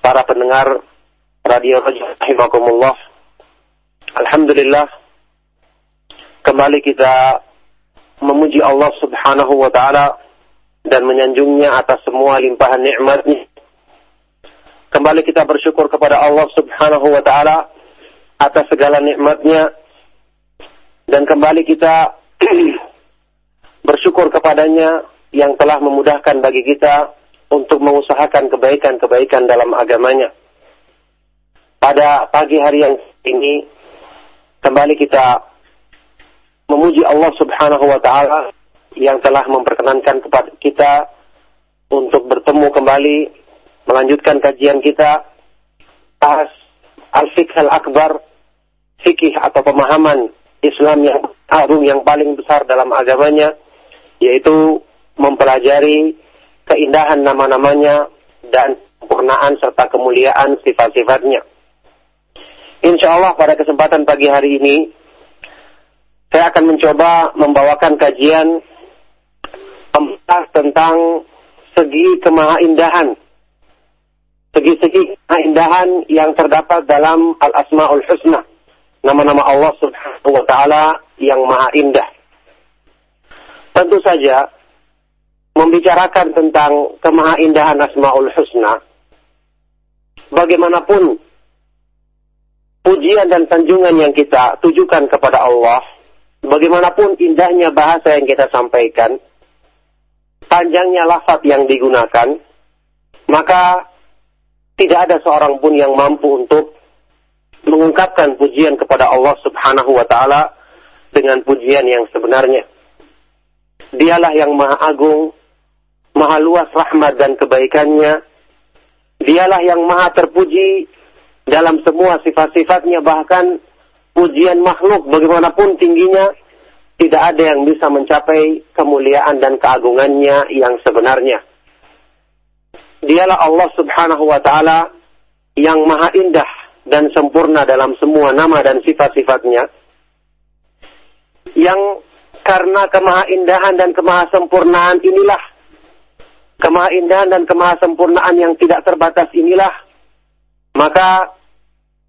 para pendengar Radio Rahimakumullah Alhamdulillah kembali kita memuji Allah Subhanahu wa taala dan menyanjungnya atas semua limpahan nikmatnya. Kembali kita bersyukur kepada Allah Subhanahu wa taala atas segala nikmatnya dan kembali kita bersyukur kepadanya yang telah memudahkan bagi kita untuk mengusahakan kebaikan-kebaikan dalam agamanya. Pada pagi hari yang ini kembali kita memuji Allah Subhanahu wa taala yang telah memperkenankan kepada kita untuk bertemu kembali melanjutkan kajian kita bahas al-fiqh al-akbar fikih atau pemahaman Islam yang agung yang paling besar dalam agamanya yaitu mempelajari keindahan nama-namanya dan sempurnaan serta kemuliaan sifat-sifatnya. Insya Allah pada kesempatan pagi hari ini saya akan mencoba membawakan kajian tentang segi kemahaindahan. Segi-segi kemahaindahan yang terdapat dalam Al-Asma'ul Husna. Nama-nama Allah subhanahu wa ta'ala yang maha indah. Tentu saja, membicarakan tentang kemahaindahan Asma'ul Husna, bagaimanapun pujian dan sanjungan yang kita tujukan kepada Allah, bagaimanapun indahnya bahasa yang kita sampaikan, panjangnya lafaz yang digunakan, maka tidak ada seorang pun yang mampu untuk mengungkapkan pujian kepada Allah Subhanahu wa taala dengan pujian yang sebenarnya. Dialah yang maha agung, maha luas rahmat dan kebaikannya. Dialah yang maha terpuji dalam semua sifat-sifatnya bahkan pujian makhluk bagaimanapun tingginya tidak ada yang bisa mencapai kemuliaan dan keagungannya yang sebenarnya. Dialah Allah Subhanahu wa taala yang maha indah dan sempurna dalam semua nama dan sifat-sifatnya. Yang karena kemahaindahan dan kemahasempurnaan inilah kemahaindahan dan kemahasempurnaan yang tidak terbatas inilah maka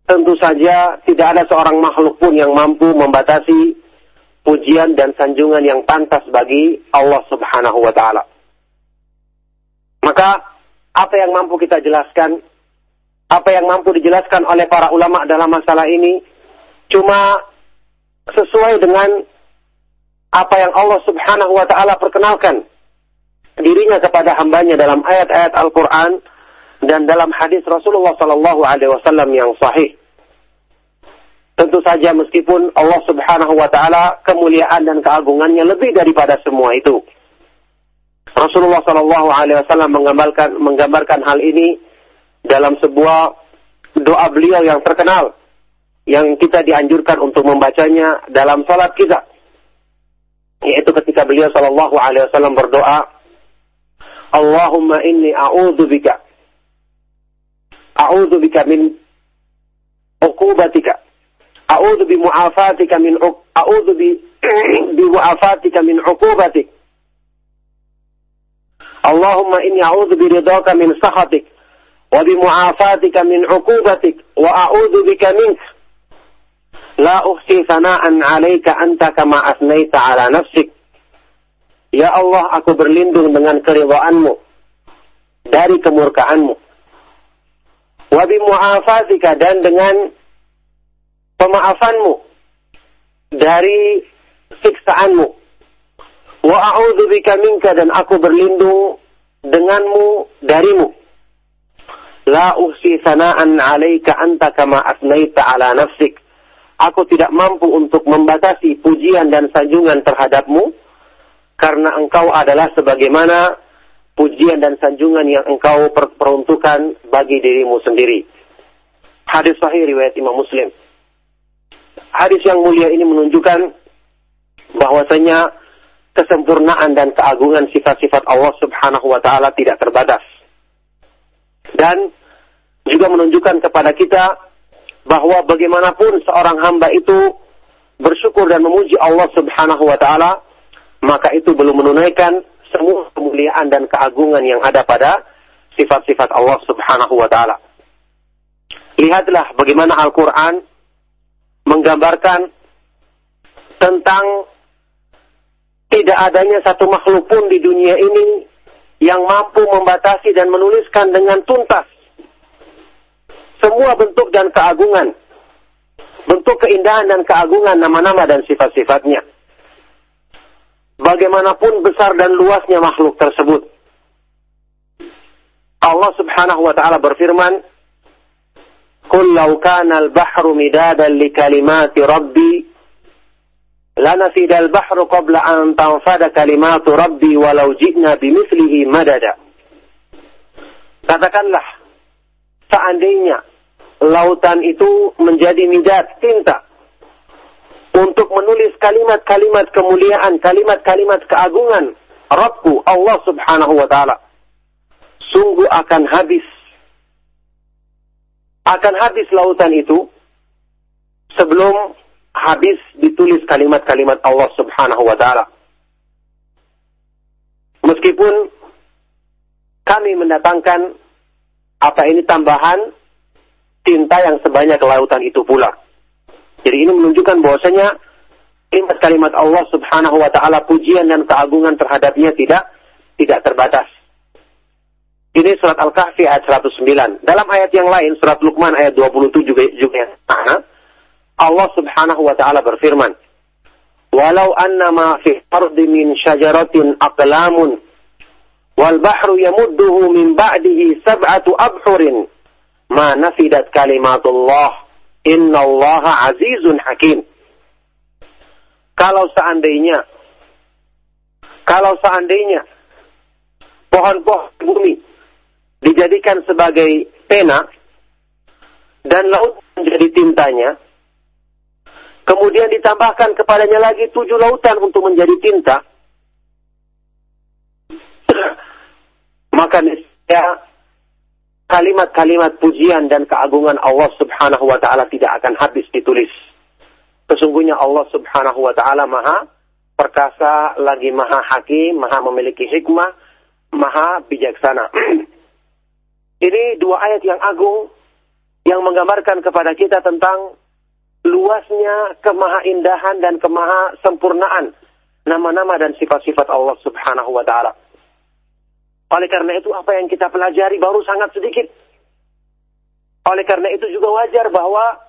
tentu saja tidak ada seorang makhluk pun yang mampu membatasi pujian dan sanjungan yang pantas bagi Allah Subhanahu wa taala. Maka apa yang mampu kita jelaskan, apa yang mampu dijelaskan oleh para ulama dalam masalah ini? Cuma sesuai dengan apa yang Allah Subhanahu wa taala perkenalkan dirinya kepada hambanya dalam ayat-ayat Al-Qur'an dan dalam hadis Rasulullah sallallahu alaihi wasallam yang sahih. Tentu saja meskipun Allah Subhanahu wa taala kemuliaan dan keagungannya lebih daripada semua itu. Rasulullah sallallahu alaihi wasallam menggambarkan menggambarkan hal ini dalam sebuah doa beliau yang terkenal yang kita dianjurkan untuk membacanya dalam salat kita. Yaitu ketika beliau sallallahu alaihi wasallam berdoa, Allahumma inni a'udzubika a'udzu bika min uqubatika a'udzu bi mu'afatika min a'udzu bi bi mu'afatika min uqubatik Allahumma inni a'udzu bi ridhaka min sakhatik wa bi mu'afatika min uqubatik wa a'udzu bika mink la uhsi sana'an 'alaika anta kama asnaita 'ala nafsik Ya Allah, aku berlindung dengan keridhaanmu dari kemurkaanmu. Wabi mu'afatika dan dengan pemaafanmu dari siksaanmu. Wa a'udzu bika minka dan aku berlindung denganmu darimu. La uhsi sana'an 'alaika anta kama asnaita 'ala nafsik. Aku tidak mampu untuk membatasi pujian dan sanjungan terhadapmu karena engkau adalah sebagaimana pujian dan sanjungan yang engkau peruntukkan bagi dirimu sendiri. Hadis sahih riwayat Imam Muslim. Hadis yang mulia ini menunjukkan bahwasanya kesempurnaan dan keagungan sifat-sifat Allah Subhanahu wa taala tidak terbatas. Dan juga menunjukkan kepada kita bahwa bagaimanapun seorang hamba itu bersyukur dan memuji Allah Subhanahu wa taala maka itu belum menunaikan semua kemuliaan dan keagungan yang ada pada sifat-sifat Allah Subhanahu wa taala. Lihatlah bagaimana Al-Qur'an menggambarkan tentang tidak adanya satu makhluk pun di dunia ini yang mampu membatasi dan menuliskan dengan tuntas semua bentuk dan keagungan, bentuk keindahan dan keagungan nama-nama dan sifat-sifatnya bagaimanapun besar dan luasnya makhluk tersebut. Allah Subhanahu wa taala berfirman, "Qul law kana al-bahru midadan li kalimati rabbi lanafida al-bahru qabla an tanfada kalimatu rabbi walau ji'na bimithlihi madada." Katakanlah, seandainya lautan itu menjadi midad tinta untuk menulis kalimat-kalimat kemuliaan, kalimat-kalimat keagungan Rabbku Allah Subhanahu wa taala. Sungguh akan habis akan habis lautan itu sebelum habis ditulis kalimat-kalimat Allah Subhanahu wa taala. Meskipun kami mendatangkan apa ini tambahan tinta yang sebanyak lautan itu pula. Jadi ini menunjukkan bahwasanya kalimat-kalimat Allah Subhanahu wa taala pujian dan keagungan terhadapnya tidak tidak terbatas. Ini surat Al-Kahfi ayat 109. Dalam ayat yang lain surat Luqman ayat 27 juga juga Allah Subhanahu wa taala berfirman, "Walau annama fi ardi min syajaratin aqlamun wal bahru yamudduhu min ba'dihi sab'atu abhurin ma nafidat kalimatullah Inna Allah azizun hakim. Kalau seandainya, kalau seandainya pohon-pohon bumi dijadikan sebagai pena dan laut menjadi tintanya, kemudian ditambahkan kepadanya lagi tujuh lautan untuk menjadi tinta, maka niscaya kalimat-kalimat pujian dan keagungan Allah Subhanahu wa taala tidak akan habis ditulis. Sesungguhnya Allah Subhanahu wa taala Maha perkasa, lagi Maha hakim, Maha memiliki hikmah, Maha bijaksana. Ini dua ayat yang agung yang menggambarkan kepada kita tentang luasnya kemahaindahan dan kemaha sempurnaan nama-nama dan sifat-sifat Allah Subhanahu wa taala. Oleh karena itu apa yang kita pelajari baru sangat sedikit. Oleh karena itu juga wajar bahwa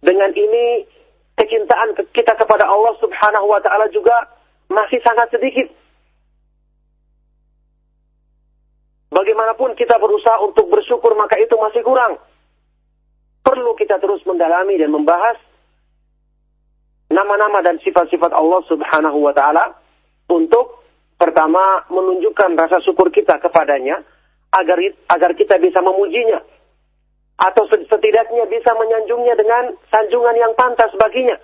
dengan ini kecintaan kita kepada Allah Subhanahu wa taala juga masih sangat sedikit. Bagaimanapun kita berusaha untuk bersyukur maka itu masih kurang. Perlu kita terus mendalami dan membahas nama-nama dan sifat-sifat Allah Subhanahu wa taala untuk Pertama, menunjukkan rasa syukur kita kepadanya agar agar kita bisa memujinya atau setidaknya bisa menyanjungnya dengan sanjungan yang pantas baginya.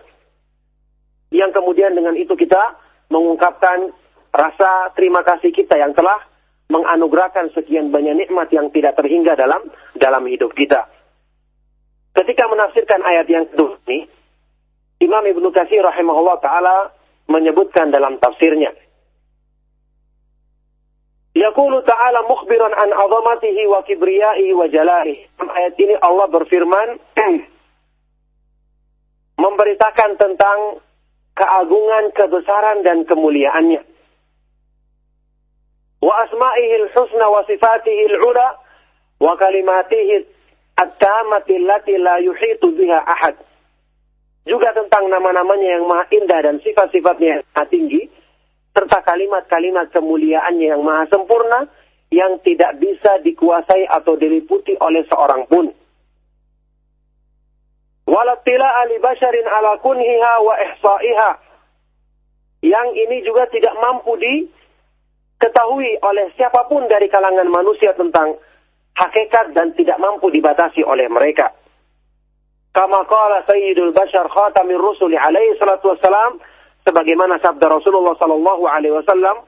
Yang kemudian dengan itu kita mengungkapkan rasa terima kasih kita yang telah menganugerahkan sekian banyak nikmat yang tidak terhingga dalam dalam hidup kita. Ketika menafsirkan ayat yang kedua ini, Imam Ibnu Katsir rahimahullah taala menyebutkan dalam tafsirnya. Yaqulu ta'ala mukhbiran an azamatihi wa kibriyaihi wa. Ayat ini Allah berfirman memberitakan tentang keagungan, kebesaran dan kemuliaannya. Wa asma'ihil husna wa sifatihil ula wa kalimatihi at-tamati allati la yuhitu biha ahad. Juga tentang nama-namanya yang maha indah dan sifat-sifatnya yang maha tinggi serta kalimat-kalimat kemuliaannya yang maha sempurna yang tidak bisa dikuasai atau diliputi oleh seorang pun. Walatila ali basharin ala kunhiha wa ihsa'iha. Yang ini juga tidak mampu diketahui oleh siapa pun dari kalangan manusia tentang hakikat dan tidak mampu dibatasi oleh mereka. Kama qala Sayyidul Bashar Khatamir Rusuli alaihi salatu wassalam sebagaimana sabda Rasulullah sallallahu alaihi wasallam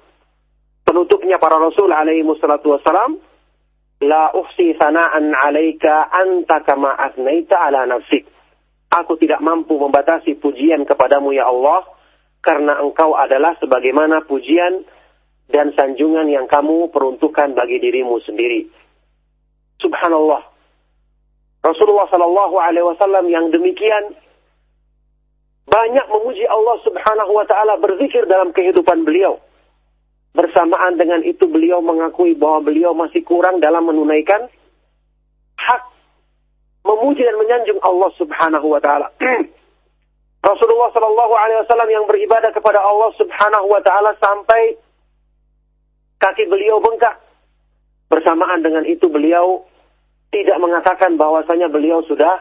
penutupnya para rasul alaihi wassalatu wassalam la uhsi sana'an 'alaika anta kama asnaita ala nafsik. Aku tidak mampu membatasi pujian kepadamu ya Allah karena engkau adalah sebagaimana pujian dan sanjungan yang kamu peruntukkan bagi dirimu sendiri. Subhanallah. Rasulullah sallallahu alaihi wasallam yang demikian banyak memuji Allah Subhanahu wa taala berzikir dalam kehidupan beliau. Bersamaan dengan itu beliau mengakui bahwa beliau masih kurang dalam menunaikan hak memuji dan menyanjung Allah Subhanahu wa taala. Rasulullah Shallallahu alaihi wasallam yang beribadah kepada Allah Subhanahu wa taala sampai kaki beliau bengkak. Bersamaan dengan itu beliau tidak mengatakan bahwasanya beliau sudah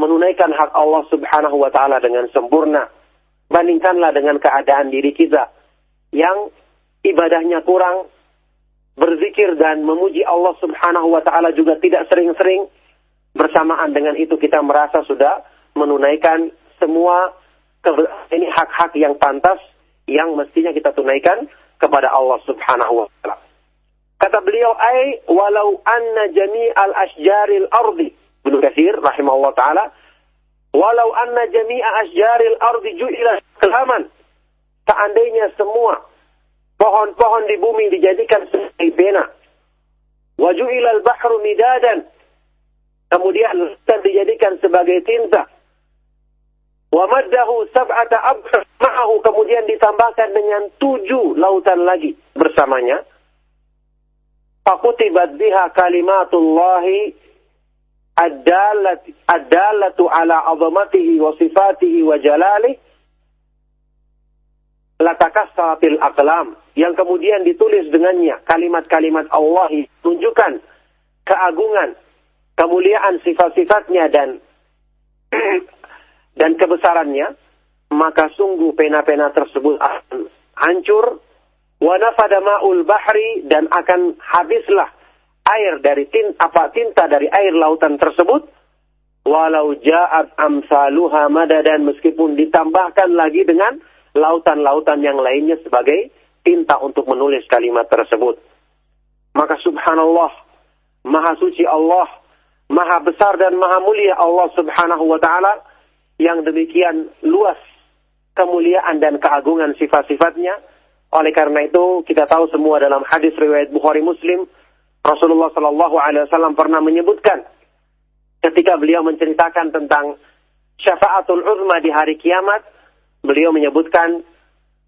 menunaikan hak Allah Subhanahu wa taala dengan sempurna. Bandingkanlah dengan keadaan diri kita yang ibadahnya kurang, berzikir dan memuji Allah Subhanahu wa taala juga tidak sering-sering. Bersamaan dengan itu kita merasa sudah menunaikan semua ini hak-hak yang pantas yang mestinya kita tunaikan kepada Allah Subhanahu wa taala. Kata beliau, "Ai walau anna jami'al asjaril ardi" Ibnu Katsir rahimahullah taala, "Walau anna jami'a asjaril ardi ju'ila kelaman." Seandainya semua pohon-pohon di bumi dijadikan sebagai pena. Wa ju'ilal bahru midadan. Kemudian dijadikan sebagai tinta. Wa maddahu sab'ata abhar ma'ahu kemudian ditambahkan dengan tujuh lautan lagi bersamanya. Fakutibat biha kalimatullahi ad-dalatu ala azamatihi wa sifatihi wa jalalih latakassatil aqlam yang kemudian ditulis dengannya. Kalimat-kalimat Allah tunjukkan keagungan, kemuliaan sifat-sifatnya dan dan kebesarannya, maka sungguh pena-pena tersebut akan hancur. Wa nafada ma'ul bahri dan akan habislah air dari tinta apa tinta dari air lautan tersebut walau ja'at amsaluha madadan meskipun ditambahkan lagi dengan lautan-lautan yang lainnya sebagai tinta untuk menulis kalimat tersebut. Maka subhanallah maha suci Allah maha besar dan maha mulia Allah subhanahu wa taala yang demikian luas kemuliaan dan keagungan sifat-sifatnya. Oleh karena itu kita tahu semua dalam hadis riwayat Bukhari Muslim Rasulullah Shallallahu Alaihi Wasallam pernah menyebutkan ketika beliau menceritakan tentang syafaatul uzma di hari kiamat, beliau menyebutkan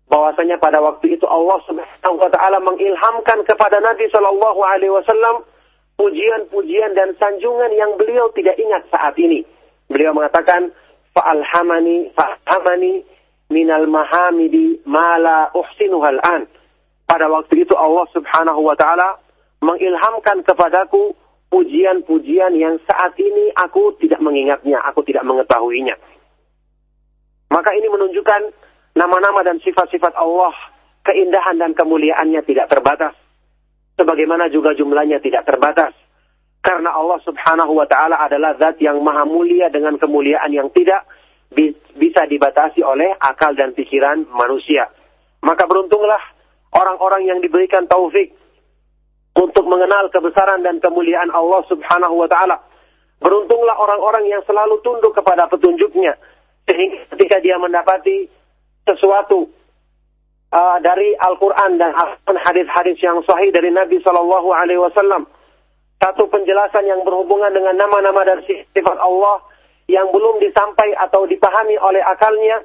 bahwasanya pada waktu itu Allah Subhanahu wa taala mengilhamkan kepada Nabi Shallallahu alaihi wasallam pujian-pujian dan sanjungan yang beliau tidak ingat saat ini. Beliau mengatakan fa'alhamani fa'alhamani minal mahamidi mala uhsinuhal an. Pada waktu itu Allah Subhanahu wa taala mengilhamkan kepadaku pujian-pujian yang saat ini aku tidak mengingatnya, aku tidak mengetahuinya. Maka ini menunjukkan nama-nama dan sifat-sifat Allah, keindahan dan kemuliaannya tidak terbatas. Sebagaimana juga jumlahnya tidak terbatas. Karena Allah subhanahu wa ta'ala adalah zat yang maha mulia dengan kemuliaan yang tidak bisa dibatasi oleh akal dan pikiran manusia. Maka beruntunglah orang-orang yang diberikan taufik untuk mengenal kebesaran dan kemuliaan Allah Subhanahu wa taala. Beruntunglah orang-orang yang selalu tunduk kepada petunjuknya. Sehingga ketika dia mendapati sesuatu uh, dari Al-Quran dan hadis-hadis yang sahih dari Nabi Shallallahu Alaihi Wasallam, satu penjelasan yang berhubungan dengan nama-nama dan sifat Allah yang belum disampai atau dipahami oleh akalnya,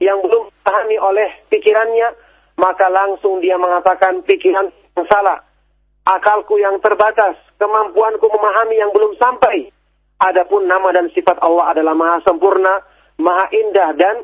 yang belum dipahami oleh pikirannya, maka langsung dia mengatakan pikiran yang salah, akalku yang terbatas, kemampuanku memahami yang belum sampai. Adapun nama dan sifat Allah adalah maha sempurna, maha indah dan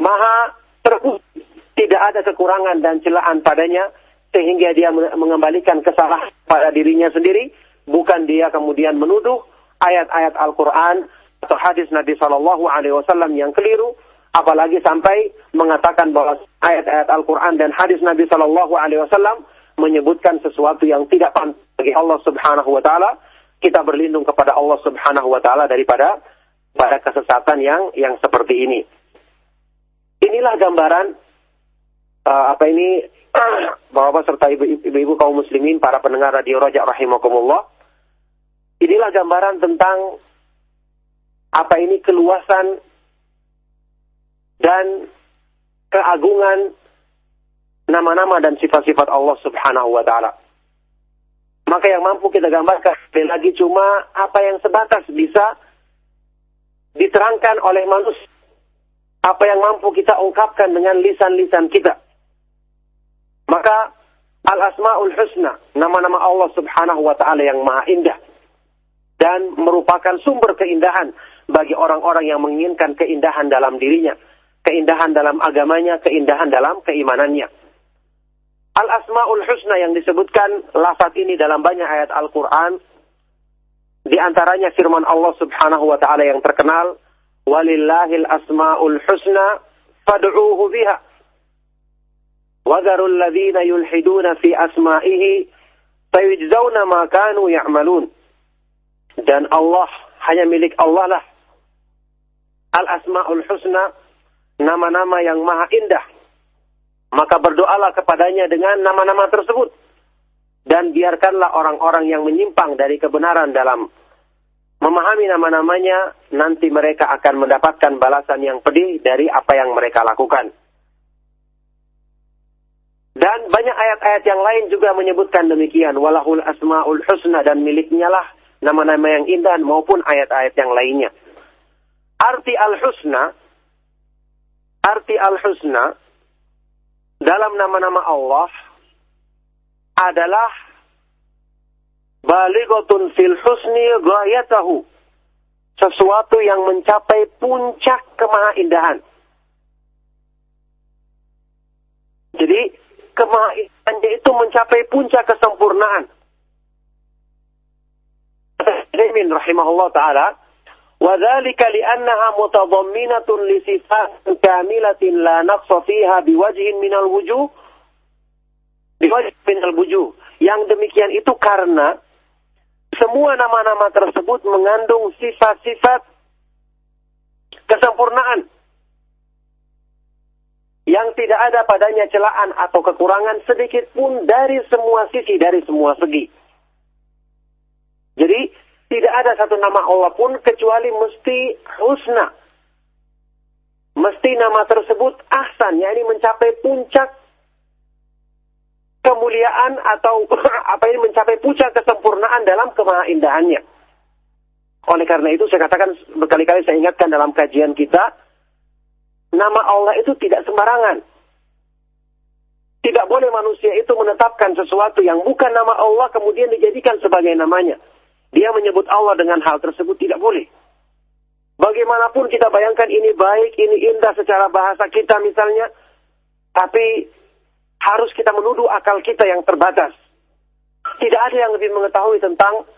maha terpuji. Tidak ada kekurangan dan celaan padanya sehingga dia mengembalikan kesalahan pada dirinya sendiri, bukan dia kemudian menuduh ayat-ayat Al-Quran atau hadis Nabi Shallallahu Alaihi Wasallam yang keliru, apalagi sampai mengatakan bahwa ayat-ayat Al-Quran dan hadis Nabi Shallallahu Alaihi Wasallam menyebutkan sesuatu yang tidak pantas bagi Allah Subhanahu Wa Taala kita berlindung kepada Allah Subhanahu wa taala daripada pada kesesatan yang yang seperti ini. Inilah gambaran uh, apa ini Bapak serta ibu-ibu kaum muslimin para pendengar radio Rojak rahimakumullah. Inilah gambaran tentang apa ini keluasan dan keagungan nama-nama dan sifat-sifat Allah Subhanahu wa taala. Maka yang mampu kita gambarkan sekali lagi cuma apa yang sebatas bisa diterangkan oleh manusia. Apa yang mampu kita ungkapkan dengan lisan-lisan kita. Maka Al-Asma'ul Husna, nama-nama Allah Subhanahu wa taala yang maha indah dan merupakan sumber keindahan bagi orang-orang yang menginginkan keindahan dalam dirinya, keindahan dalam agamanya, keindahan dalam keimanannya. Al-Asma'ul Husna yang disebutkan lafaz ini dalam banyak ayat Al-Quran. Di antaranya firman Allah subhanahu wa ta'ala yang terkenal. Walillahil asma'ul husna fad'uuhu biha. Wadarul ladhina yulhiduna fi asma'ihi sayujzauna ma kanu ya'malun. Dan Allah hanya milik Allah lah. Al-Asma'ul Husna, nama-nama yang maha indah maka berdoalah kepadanya dengan nama-nama tersebut. Dan biarkanlah orang-orang yang menyimpang dari kebenaran dalam memahami nama-namanya, nanti mereka akan mendapatkan balasan yang pedih dari apa yang mereka lakukan. Dan banyak ayat-ayat yang lain juga menyebutkan demikian. Walahul asma'ul husna dan miliknya lah nama-nama yang indah maupun ayat-ayat yang lainnya. Arti al-husna, arti al-husna dalam nama-nama Allah adalah balighatun fil husni ghayatahu. Sesuatu yang mencapai puncak kemahaindahan. Jadi kemahaindahannya itu mencapai puncak kesempurnaan. Rahimahullah taala وذلك لأنها متضمنة لصفات كاملة لا نقص فيها بوجه من الوجوه بوجه من الوجوه yang demikian itu karena semua nama-nama tersebut mengandung sifat-sifat kesempurnaan yang tidak ada padanya celaan atau kekurangan sedikit pun dari semua sisi, dari semua segi. Jadi tidak ada satu nama Allah pun kecuali mesti husna. Mesti nama tersebut ahsan, yakni mencapai puncak kemuliaan atau apa ini mencapai puncak kesempurnaan dalam kemahaindahannya. Oleh karena itu saya katakan berkali-kali saya ingatkan dalam kajian kita, nama Allah itu tidak sembarangan. Tidak boleh manusia itu menetapkan sesuatu yang bukan nama Allah kemudian dijadikan sebagai namanya dia menyebut Allah dengan hal tersebut tidak boleh. Bagaimanapun kita bayangkan ini baik, ini indah secara bahasa kita misalnya, tapi harus kita menuduh akal kita yang terbatas. Tidak ada yang lebih mengetahui tentang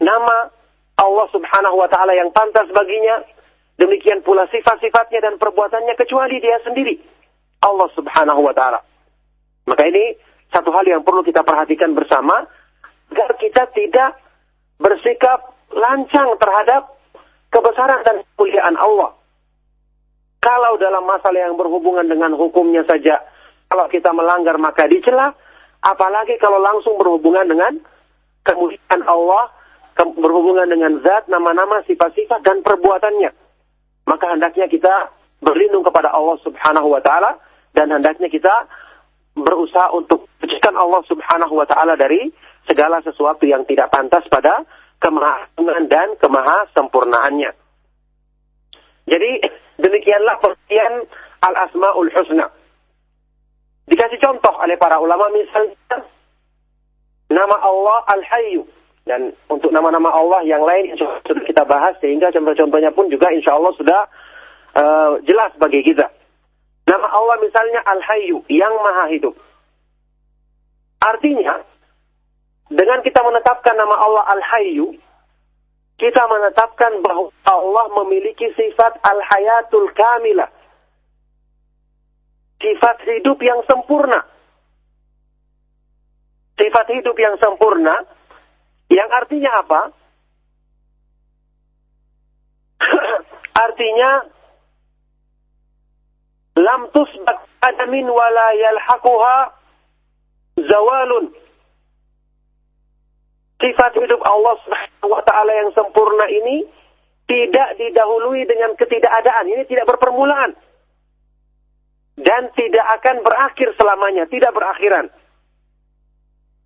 nama Allah Subhanahu wa taala yang pantas baginya, demikian pula sifat-sifatnya dan perbuatannya kecuali dia sendiri. Allah Subhanahu wa taala. Maka ini satu hal yang perlu kita perhatikan bersama agar kita tidak bersikap lancang terhadap kebesaran dan kemuliaan Allah. Kalau dalam masalah yang berhubungan dengan hukumnya saja, kalau kita melanggar maka dicela, apalagi kalau langsung berhubungan dengan kemuliaan Allah, berhubungan dengan zat, nama-nama, sifat-sifat dan perbuatannya. Maka hendaknya kita berlindung kepada Allah Subhanahu wa taala dan hendaknya kita berusaha untuk mencucikan Allah Subhanahu wa taala dari segala sesuatu yang tidak pantas pada kemahagungan dan kemahasempurnaannya. Jadi demikianlah pengertian al-asmaul husna. Dikasih contoh oleh para ulama misalnya nama Allah Al-Hayyu dan untuk nama-nama Allah yang lain insya sudah kita bahas sehingga contoh-contohnya pun juga insya Allah sudah uh, jelas bagi kita. Nama Allah misalnya Al-Hayyu yang maha hidup. Artinya dengan kita menetapkan nama Allah Al-Hayyu, kita menetapkan bahwa Allah memiliki sifat Al-Hayatul Kamilah. Sifat hidup yang sempurna. Sifat hidup yang sempurna, yang artinya apa? artinya, lam tusbak adamin wala yalhaquha zawalun sifat hidup Allah Subhanahu wa taala yang sempurna ini tidak didahului dengan ketidakadaan. Ini tidak berpermulaan. Dan tidak akan berakhir selamanya, tidak berakhiran.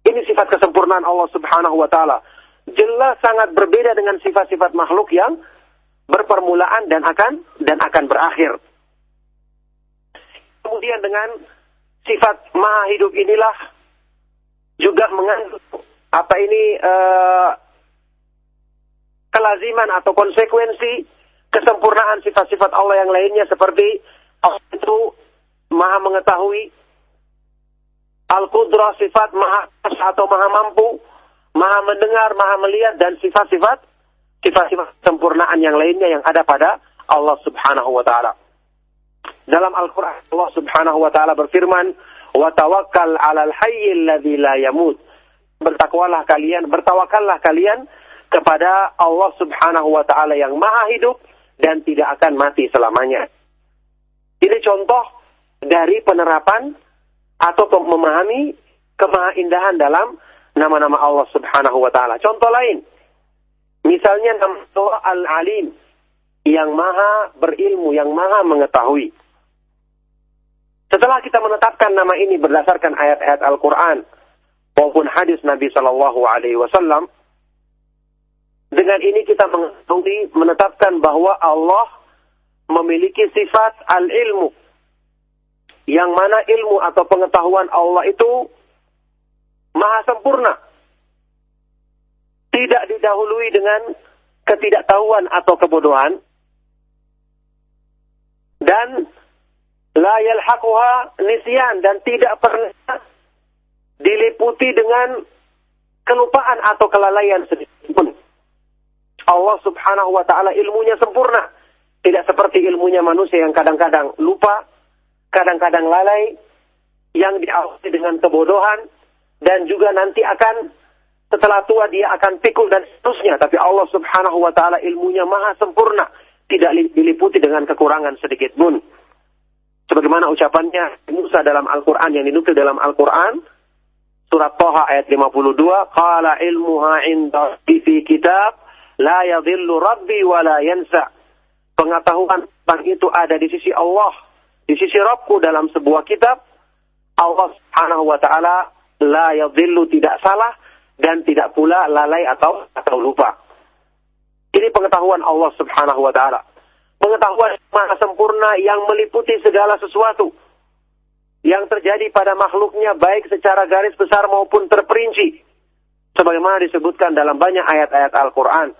Ini sifat kesempurnaan Allah Subhanahu wa taala. Jelas sangat berbeda dengan sifat-sifat makhluk yang berpermulaan dan akan dan akan berakhir. Kemudian dengan sifat maha hidup inilah juga mengandung apa ini uh, kelaziman atau konsekuensi kesempurnaan sifat-sifat Allah yang lainnya seperti Allah itu maha mengetahui Al-Qudrah sifat maha atau maha mampu maha mendengar, maha melihat dan sifat-sifat sifat-sifat kesempurnaan yang lainnya yang ada pada Allah Subhanahu wa taala. Dalam Al-Qur'an Allah Subhanahu wa taala berfirman, "Wa tawakkal 'alal hayyil ladzi la yamut." Bertakwalah kalian, bertawakallah kalian kepada Allah Subhanahu wa taala yang maha hidup dan tidak akan mati selamanya. Ini contoh dari penerapan atau memahami kemahaindahan dalam nama-nama Allah Subhanahu wa taala. Contoh lain, misalnya nama Al-Alim yang maha berilmu, yang maha mengetahui. Setelah kita menetapkan nama ini berdasarkan ayat-ayat Al-Quran, maupun hadis Nabi Shallallahu Alaihi Wasallam. Dengan ini kita mengetahui menetapkan bahwa Allah memiliki sifat al-ilmu. Yang mana ilmu atau pengetahuan Allah itu maha sempurna. Tidak didahului dengan ketidaktahuan atau kebodohan. Dan la yalhaquha nisyan dan tidak pernah diliputi dengan kelupaan atau kelalaian sedikit pun. Allah subhanahu wa ta'ala ilmunya sempurna. Tidak seperti ilmunya manusia yang kadang-kadang lupa, kadang-kadang lalai, yang diawasi dengan kebodohan, dan juga nanti akan setelah tua dia akan pikul dan seterusnya. Tapi Allah subhanahu wa ta'ala ilmunya maha sempurna. Tidak diliputi dengan kekurangan sedikit pun. Sebagaimana ucapannya Musa dalam Al-Quran yang dinukil dalam Al-Quran, surat Toha ayat 52, qala ilmuha inda fi kitab la yadhillu rabbi wa la yansa. Pengetahuan tentang itu ada di sisi Allah, di sisi Rabbku dalam sebuah kitab. Allah Subhanahu wa taala la yadhillu tidak salah dan tidak pula lalai atau atau lupa. Ini pengetahuan Allah Subhanahu wa taala. Pengetahuan maha sempurna yang meliputi segala sesuatu yang terjadi pada makhluknya baik secara garis besar maupun terperinci. Sebagaimana disebutkan dalam banyak ayat-ayat Al-Qur'an.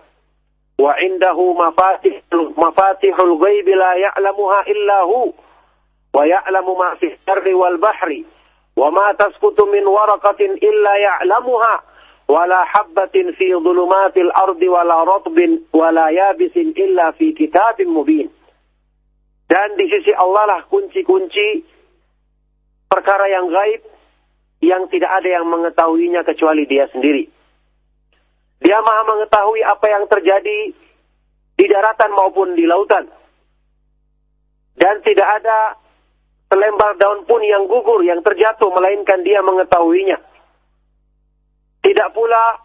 Wa indahu mafatihul mafatihul ghaib la ya'lamuha illa hu. Wa ya'lamu ma fi syarri wal bahri. Wa ma tasqutu min waraqatin illa ya'lamuha. Wala habbatin fi dhulumatil ardi wala ratbin wala yabisin illa fi kitabim mubin. Dan di sisi Allah lah kunci-kunci perkara yang gaib yang tidak ada yang mengetahuinya kecuali dia sendiri. Dia maha mengetahui apa yang terjadi di daratan maupun di lautan. Dan tidak ada selembar daun pun yang gugur, yang terjatuh, melainkan dia mengetahuinya. Tidak pula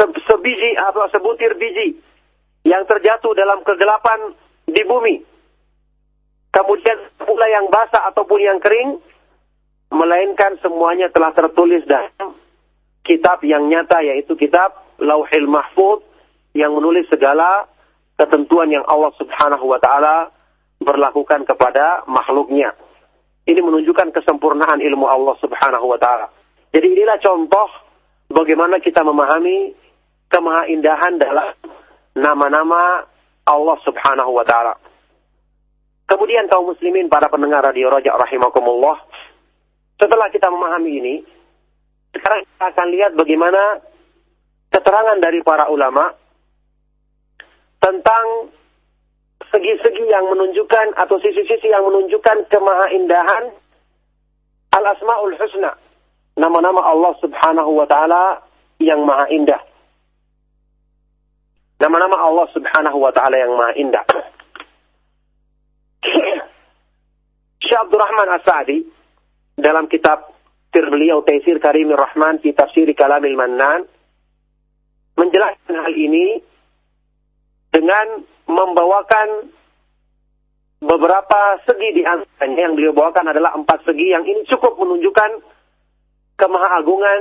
sebiji atau sebutir biji yang terjatuh dalam kegelapan di bumi. Kemudian pula yang basah ataupun yang kering, melainkan semuanya telah tertulis dalam kitab yang nyata yaitu kitab Lauhil Mahfud yang menulis segala ketentuan yang Allah Subhanahu wa taala berlakukan kepada makhluknya. Ini menunjukkan kesempurnaan ilmu Allah Subhanahu wa taala. Jadi inilah contoh bagaimana kita memahami kemahaindahan dalam nama-nama Allah Subhanahu wa taala. Kemudian kaum muslimin para pendengar radio Rojak rahimakumullah, setelah kita memahami ini, sekarang kita akan lihat bagaimana keterangan dari para ulama tentang segi-segi yang menunjukkan atau sisi-sisi yang menunjukkan kemahaindahan al-asmaul husna. Nama-nama Allah Subhanahu wa taala yang maha indah. Nama-nama Allah Subhanahu wa taala yang maha indah. Syekh Abdul Rahman As-Sa'di dalam kitab Tir beliau Taisir Karimir Rahman di Tafsir Kalamil Mannan menjelaskan hal ini dengan membawakan beberapa segi di antaranya yang beliau bawakan adalah empat segi yang ini cukup menunjukkan kemahaagungan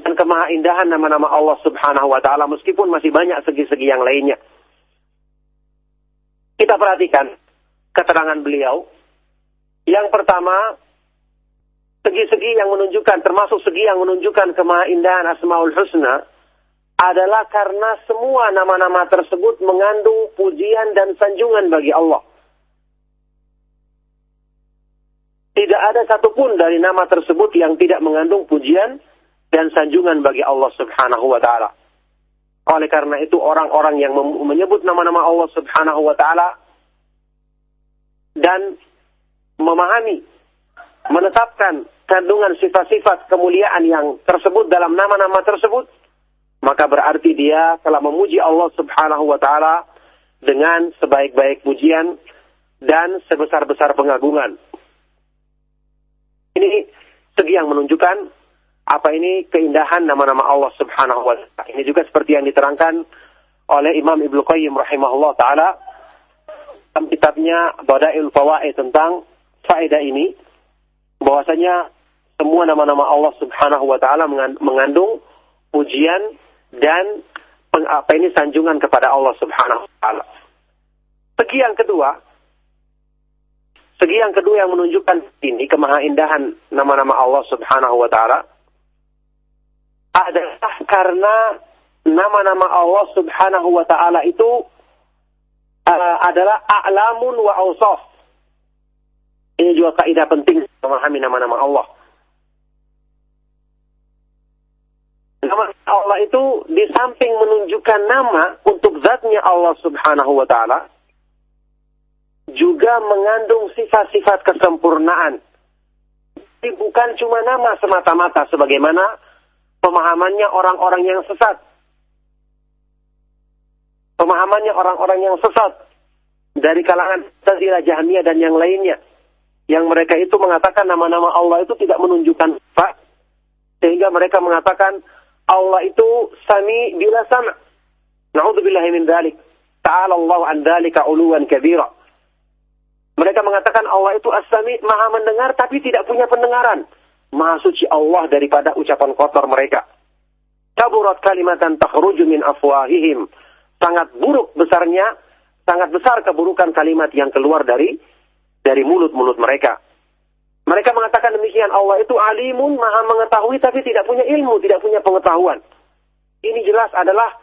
dan kemahaindahan nama-nama Allah Subhanahu wa taala meskipun masih banyak segi-segi yang lainnya. Kita perhatikan keterangan beliau. Yang pertama, segi-segi yang menunjukkan termasuk segi yang menunjukkan kemahaindahan Asmaul Husna adalah karena semua nama-nama tersebut mengandung pujian dan sanjungan bagi Allah. Tidak ada satupun dari nama tersebut yang tidak mengandung pujian dan sanjungan bagi Allah Subhanahu wa taala. Oleh karena itu orang-orang yang menyebut nama-nama Allah Subhanahu wa taala dan memahami menetapkan kandungan sifat-sifat kemuliaan yang tersebut dalam nama-nama tersebut maka berarti dia telah memuji Allah Subhanahu wa taala dengan sebaik-baik pujian dan sebesar-besar pengagungan. Ini segi yang menunjukkan apa ini keindahan nama-nama Allah Subhanahu wa taala. Ini juga seperti yang diterangkan oleh Imam Ibnu Qayyim rahimahullah taala dalam kitabnya Badail Fawaid tentang faedah ini bahwasanya semua nama-nama Allah Subhanahu wa taala mengandung pujian dan apa ini sanjungan kepada Allah Subhanahu wa taala. Segi yang kedua, segi yang kedua yang menunjukkan ini kemahaindahan nama-nama Allah Subhanahu wa taala adalah karena nama-nama Allah Subhanahu wa taala itu uh, adalah a'lamun wa awsaf. Ini juga kaidah penting memahami nama-nama Allah. Nama Allah itu di samping menunjukkan nama untuk zatnya Allah subhanahu wa ta'ala, juga mengandung sifat-sifat kesempurnaan. Jadi bukan cuma nama semata-mata sebagaimana pemahamannya orang-orang yang sesat. Pemahamannya orang-orang yang sesat dari kalangan Tazilah Jahmiyah dan yang lainnya. Yang mereka itu mengatakan nama-nama Allah itu tidak menunjukkan sifat. Sehingga mereka mengatakan Allah itu sami bila sama. Na'udzubillahi min dzalik. Ta'ala Allah an dzalika uluwan kabira. Mereka mengatakan Allah itu as-sami, maha mendengar tapi tidak punya pendengaran. Maha suci Allah daripada ucapan kotor mereka. Kaburat kalimatan takhruju min afwahihim. Sangat buruk besarnya, sangat besar keburukan kalimat yang keluar dari dari mulut-mulut mereka. Mereka mengatakan demikian, Allah itu alimun, maha mengetahui tapi tidak punya ilmu, tidak punya pengetahuan. Ini jelas adalah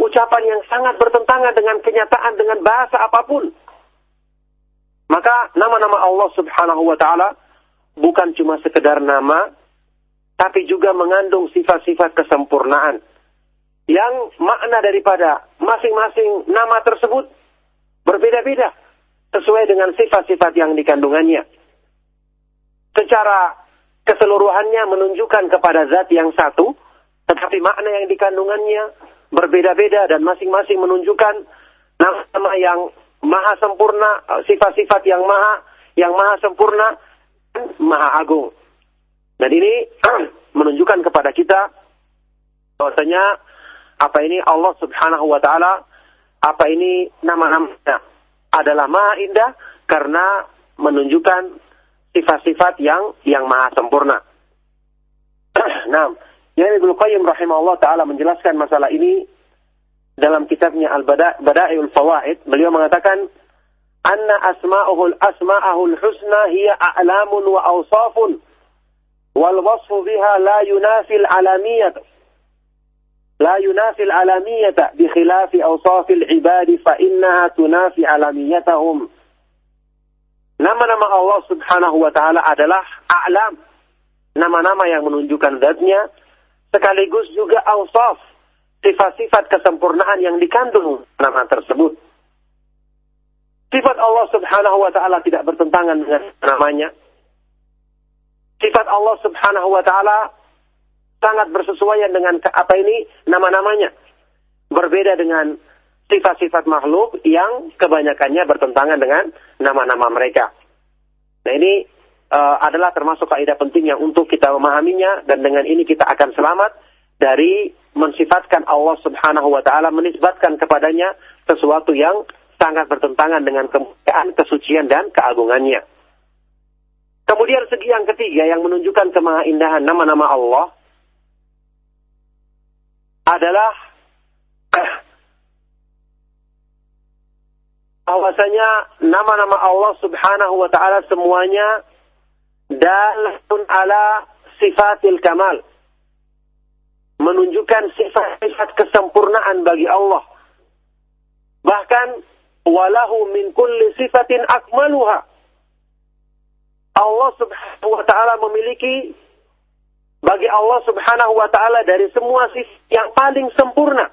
ucapan yang sangat bertentangan dengan kenyataan, dengan bahasa apa pun. Maka nama-nama Allah subhanahu wa ta'ala bukan cuma sekedar nama, tapi juga mengandung sifat-sifat kesempurnaan. Yang makna daripada masing-masing nama tersebut berbeda-beda sesuai dengan sifat-sifat yang dikandungannya secara keseluruhannya menunjukkan kepada zat yang satu, tetapi makna yang dikandungannya berbeda-beda dan masing-masing menunjukkan nama-nama yang maha sempurna, sifat-sifat yang maha yang maha sempurna maha agung. Dan ini menunjukkan kepada kita bahwasanya apa ini Allah Subhanahu wa taala apa ini nama-namanya adalah maha indah karena menunjukkan sifat-sifat yang yang maha sempurna. nah, yang Ibnu Qayyim rahimahullah taala menjelaskan masalah ini dalam kitabnya Al-Bada'iul Fawaid, beliau mengatakan anna asma'uhul asma'ahul husna hiya a'lamun wa awsafun wal wasfu biha la yunafil alamiyat لا ينافي العالمية بخلاف أوصاف العباد فإنها تنافي عالميتهم Nama-nama Allah subhanahu wa ta'ala adalah a'lam. Nama-nama yang menunjukkan zatnya. Sekaligus juga awsaf. Sifat-sifat kesempurnaan yang dikandung nama tersebut. Sifat Allah subhanahu wa ta'ala tidak bertentangan dengan namanya. Sifat Allah subhanahu wa ta'ala sangat bersesuaian dengan apa ini nama-namanya. Berbeda dengan sifat-sifat makhluk yang kebanyakannya bertentangan dengan nama-nama mereka. Nah ini uh, adalah termasuk kaidah penting yang untuk kita memahaminya dan dengan ini kita akan selamat dari mensifatkan Allah Subhanahu wa taala menisbatkan kepadanya sesuatu yang sangat bertentangan dengan kemuliaan, kesucian dan keagungannya. Kemudian segi yang ketiga yang menunjukkan kemahaindahan nama-nama Allah adalah bahwasanya nama-nama Allah Subhanahu wa taala semuanya dalun ala sifatil kamal. Menunjukkan sifat-sifat kesempurnaan bagi Allah. Bahkan walahu min kulli sifatin akmaluha. Allah Subhanahu wa taala memiliki bagi Allah Subhanahu wa taala dari semua sifat yang paling sempurna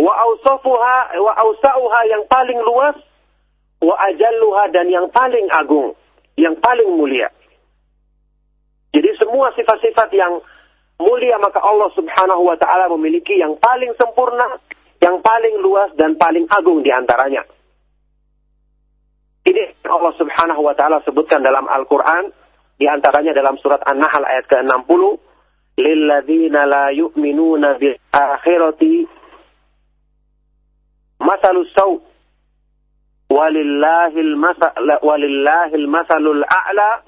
wa ausafuha wa ausauha yang paling luas wa ajalluha dan yang paling agung, yang paling mulia. Jadi semua sifat-sifat yang mulia maka Allah Subhanahu wa taala memiliki yang paling sempurna, yang paling luas dan paling agung di antaranya. Ini Allah Subhanahu wa taala sebutkan dalam Al-Qur'an di antaranya dalam surat An-Nahl ayat ke-60, "Lilladzina la yu'minuna bil akhirati masalus saw walillahil masal walillahil masalul a'la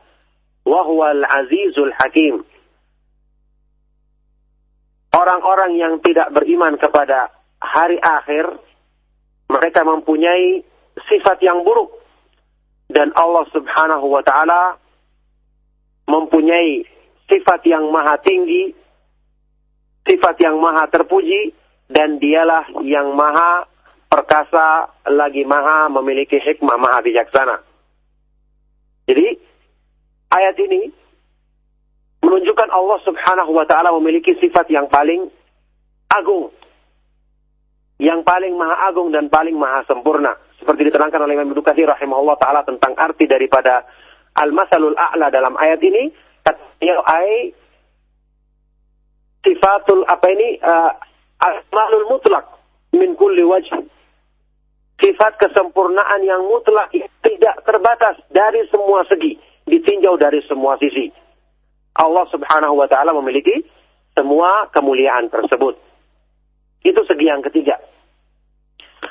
wa huwal azizul hakim. Orang-orang yang tidak beriman kepada hari akhir mereka mempunyai sifat yang buruk dan Allah Subhanahu wa taala mempunyai sifat yang maha tinggi, sifat yang maha terpuji dan dialah yang maha perkasa lagi maha memiliki hikmah maha bijaksana. Jadi ayat ini menunjukkan Allah Subhanahu wa taala memiliki sifat yang paling agung. Yang paling maha agung dan paling maha sempurna. Seperti diterangkan oleh Imam Ibnu Katsir rahimahullah taala tentang arti daripada al-masalul a'la dalam ayat ini katanya ai sifatul apa ini uh, al-malul mutlak min kulli wajh sifat kesempurnaan yang mutlak tidak terbatas dari semua segi, ditinjau dari semua sisi. Allah Subhanahu wa taala memiliki semua kemuliaan tersebut. Itu segi yang ketiga.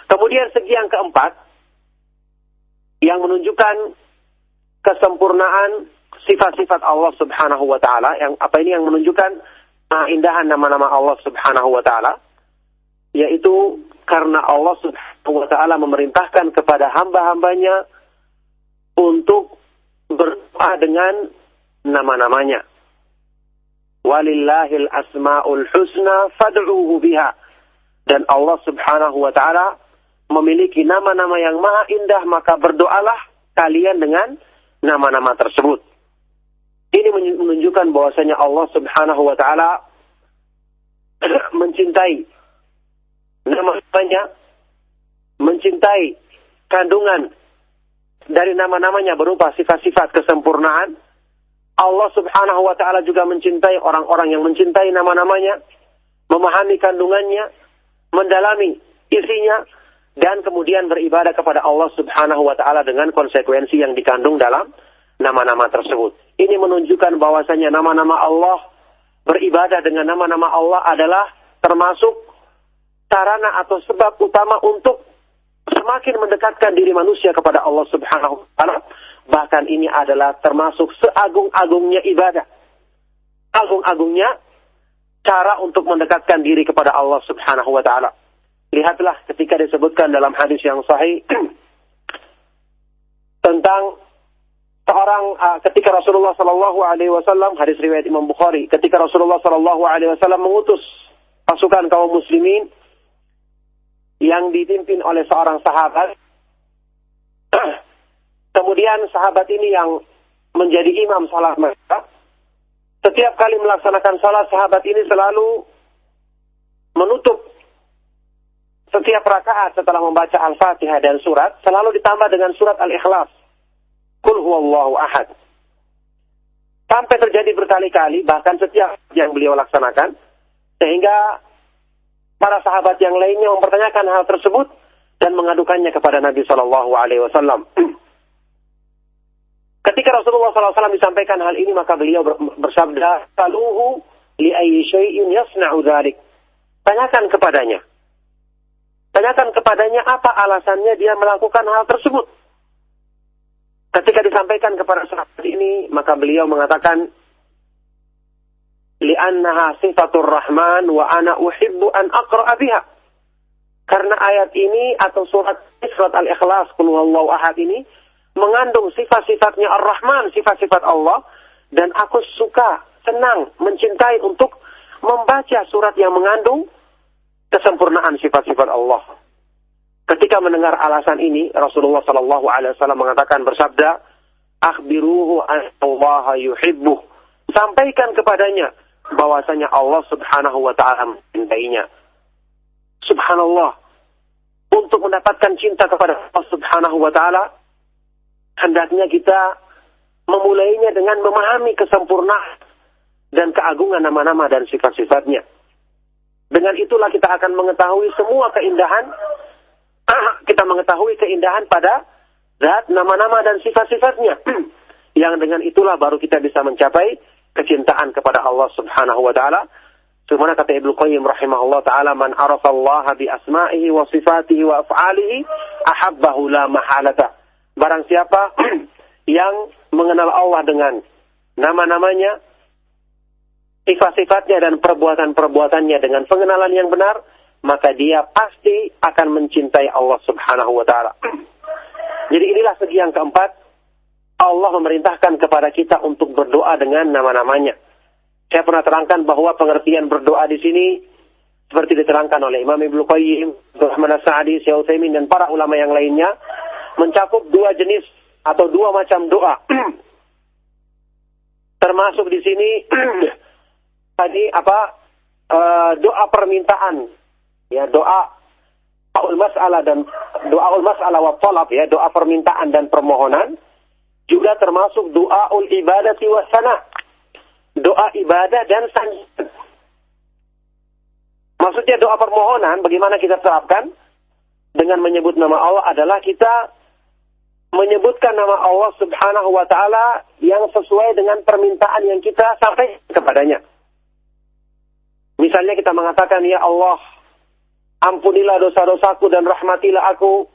Kemudian segi yang keempat yang menunjukkan kesempurnaan sifat-sifat Allah Subhanahu wa taala yang apa ini yang menunjukkan keindahan nama-nama Allah Subhanahu wa taala yaitu karena Allah Subhanahu wa taala memerintahkan kepada hamba-hambanya untuk berdoa dengan nama-namanya. Walillahil asmaul husna fad'uhu biha. Dan Allah Subhanahu wa taala memiliki nama-nama yang maha indah, maka berdoalah kalian dengan nama-nama tersebut. Ini menunjukkan bahwasanya Allah Subhanahu wa taala mencintai nama-namanya, mencintai kandungan dari nama-namanya berupa sifat-sifat kesempurnaan. Allah subhanahu wa ta'ala juga mencintai orang-orang yang mencintai nama-namanya, memahami kandungannya, mendalami isinya, dan kemudian beribadah kepada Allah subhanahu wa ta'ala dengan konsekuensi yang dikandung dalam nama-nama tersebut. Ini menunjukkan bahwasanya nama-nama Allah beribadah dengan nama-nama Allah adalah termasuk sarana atau sebab utama untuk semakin mendekatkan diri manusia kepada Allah Subhanahu wa taala. Bahkan ini adalah termasuk seagung-agungnya ibadah. Agung-agungnya cara untuk mendekatkan diri kepada Allah Subhanahu wa taala. Lihatlah ketika disebutkan dalam hadis yang sahih tentang seorang uh, ketika Rasulullah Shallallahu Alaihi Wasallam hadis riwayat Imam Bukhari ketika Rasulullah Shallallahu Alaihi Wasallam mengutus pasukan kaum muslimin yang dipimpin oleh seorang sahabat kemudian sahabat ini yang menjadi imam salat mereka setiap kali melaksanakan salat sahabat ini selalu menutup setiap rakaat setelah membaca Al-Fatihah dan surat selalu ditambah dengan surat Al-Ikhlas. Kul huwallahu ahad. Sampai terjadi berkali-kali bahkan setiap yang beliau laksanakan sehingga para sahabat yang lainnya mempertanyakan hal tersebut dan mengadukannya kepada Nabi Shallallahu alaihi wasallam. Ketika Rasulullah SAW disampaikan hal ini maka beliau bersabda, "Saluhu li ayyi yasna'u dzalik." Tanyakan kepadanya, Tanyakan kepadanya apa alasannya dia melakukan hal tersebut. Ketika disampaikan kepada sahabat ini, maka beliau mengatakan, li'annaha sifatur rahman wa ana uhibbu an aqra'a biha. Karena ayat ini atau surat surat Al-Ikhlas qul ahad ini mengandung sifat-sifatnya Ar-Rahman, sifat-sifat Allah dan aku suka, senang, mencintai untuk membaca surat yang mengandung kesempurnaan sifat-sifat Allah. Ketika mendengar alasan ini, Rasulullah Shallallahu Alaihi Wasallam mengatakan bersabda, "Akhbiruhu Allah yuhibbu." Sampaikan kepadanya bahwasanya Allah Subhanahu wa taala mencintainya. Subhanallah. Untuk mendapatkan cinta kepada Allah Subhanahu wa taala, hendaknya kita memulainya dengan memahami kesempurnaan dan keagungan nama-nama dan sifat-sifatnya. Dengan itulah kita akan mengetahui semua keindahan, kita mengetahui keindahan pada zat, nama-nama dan sifat-sifatnya. Yang dengan itulah baru kita bisa mencapai kecintaan kepada Allah Subhanahu wa taala. Sebagaimana kata Ibnu Qayyim rahimahullah taala, "Man arafa Allah bi asma'ihi wa sifatihi wa af'alihi, ahabbahu la mahalata." Barang siapa yang mengenal Allah dengan nama-namanya, sifat-sifatnya dan perbuatan-perbuatannya dengan pengenalan yang benar, maka dia pasti akan mencintai Allah Subhanahu wa taala. Jadi inilah segi yang keempat, Allah memerintahkan kepada kita untuk berdoa dengan nama-namanya. Saya pernah terangkan bahwa pengertian berdoa di sini seperti diterangkan oleh Imam Ibnu Qayyim, Rahman Sa'adi, Syekh dan para ulama yang lainnya mencakup dua jenis atau dua macam doa. Termasuk di sini tadi apa uh, doa permintaan. Ya doa doa masalah dan doa masalah wa talab ya doa permintaan dan permohonan juga termasuk doa ul ibadati wasana doa ibadah dan sanjung maksudnya doa permohonan bagaimana kita terapkan? Dengan menyebut nama Allah adalah kita menyebutkan nama Allah Subhanahu wa taala yang sesuai dengan permintaan yang kita sampaikan kepadanya. Misalnya kita mengatakan, Ya Allah, ampunilah dosa-dosaku dan rahmatilah aku.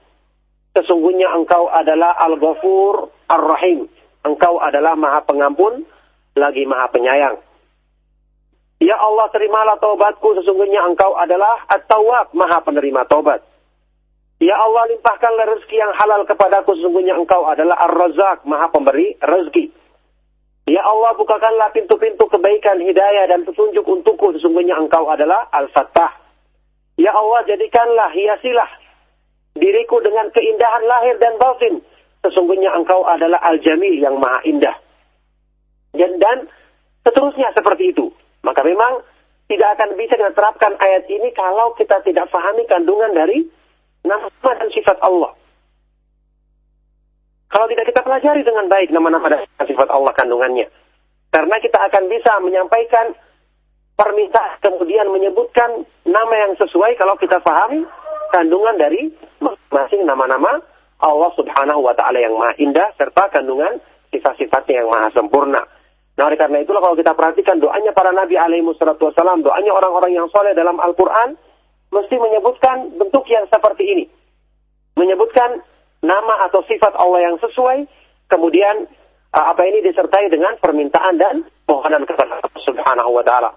Sesungguhnya engkau adalah Al-Ghafur Ar-Rahim. Engkau adalah maha pengampun, lagi maha penyayang. Ya Allah, terimalah taubatku. Sesungguhnya engkau adalah At-Tawwab, maha penerima taubat. Ya Allah, limpahkanlah rezeki yang halal kepadaku. Sesungguhnya engkau adalah Ar-Razak, maha pemberi rezeki. Ya Allah bukakanlah pintu-pintu kebaikan, hidayah dan petunjuk untukku. Sesungguhnya engkau adalah Al-Fattah. Ya Allah jadikanlah, hiasilah diriku dengan keindahan lahir dan batin. Sesungguhnya engkau adalah Al-Jamil yang maha indah. Dan, dan seterusnya seperti itu. Maka memang tidak akan bisa kita terapkan ayat ini kalau kita tidak pahami kandungan dari nama dan sifat Allah. Kalau tidak kita pelajari dengan baik nama-nama dan sifat Allah kandungannya. Karena kita akan bisa menyampaikan permintaan kemudian menyebutkan nama yang sesuai kalau kita pahami kandungan dari masing nama-nama Allah Subhanahu wa taala yang maha indah serta kandungan sifat-sifatnya yang maha sempurna. Nah, oleh karena itulah kalau kita perhatikan doanya para nabi alaihi wassalam, doanya orang-orang yang soleh dalam Al-Qur'an, mesti menyebutkan bentuk yang seperti ini. Menyebutkan nama atau sifat Allah yang sesuai, kemudian uh, apa ini disertai dengan permintaan dan mohon kepada Allah Subhanahu wa taala.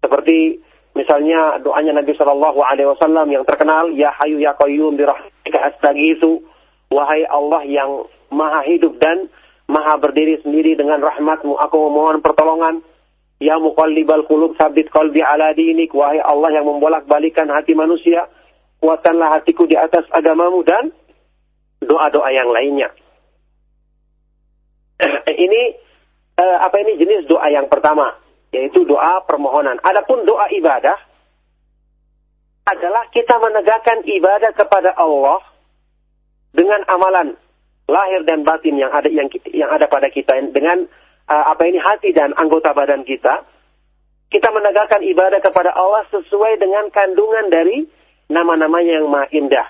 Seperti misalnya doanya Nabi Shallallahu alaihi wasallam yang terkenal, ya hayu ya qayyum bi rahmatika wahai Allah yang maha hidup dan maha berdiri sendiri dengan rahmatmu aku memohon pertolongan Ya muqallibal qulub sabit qalbi ala dinik. Wahai Allah yang membolak-balikan hati manusia. Kuatkanlah hatiku di atas agamamu dan doa-doa yang lainnya. ini uh, apa ini jenis doa yang pertama, yaitu doa permohonan. Adapun doa ibadah adalah kita menegakkan ibadah kepada Allah dengan amalan lahir dan batin yang ada yang yang ada pada kita dengan uh, apa ini hati dan anggota badan kita, kita menegakkan ibadah kepada Allah sesuai dengan kandungan dari nama-namanya yang maha indah.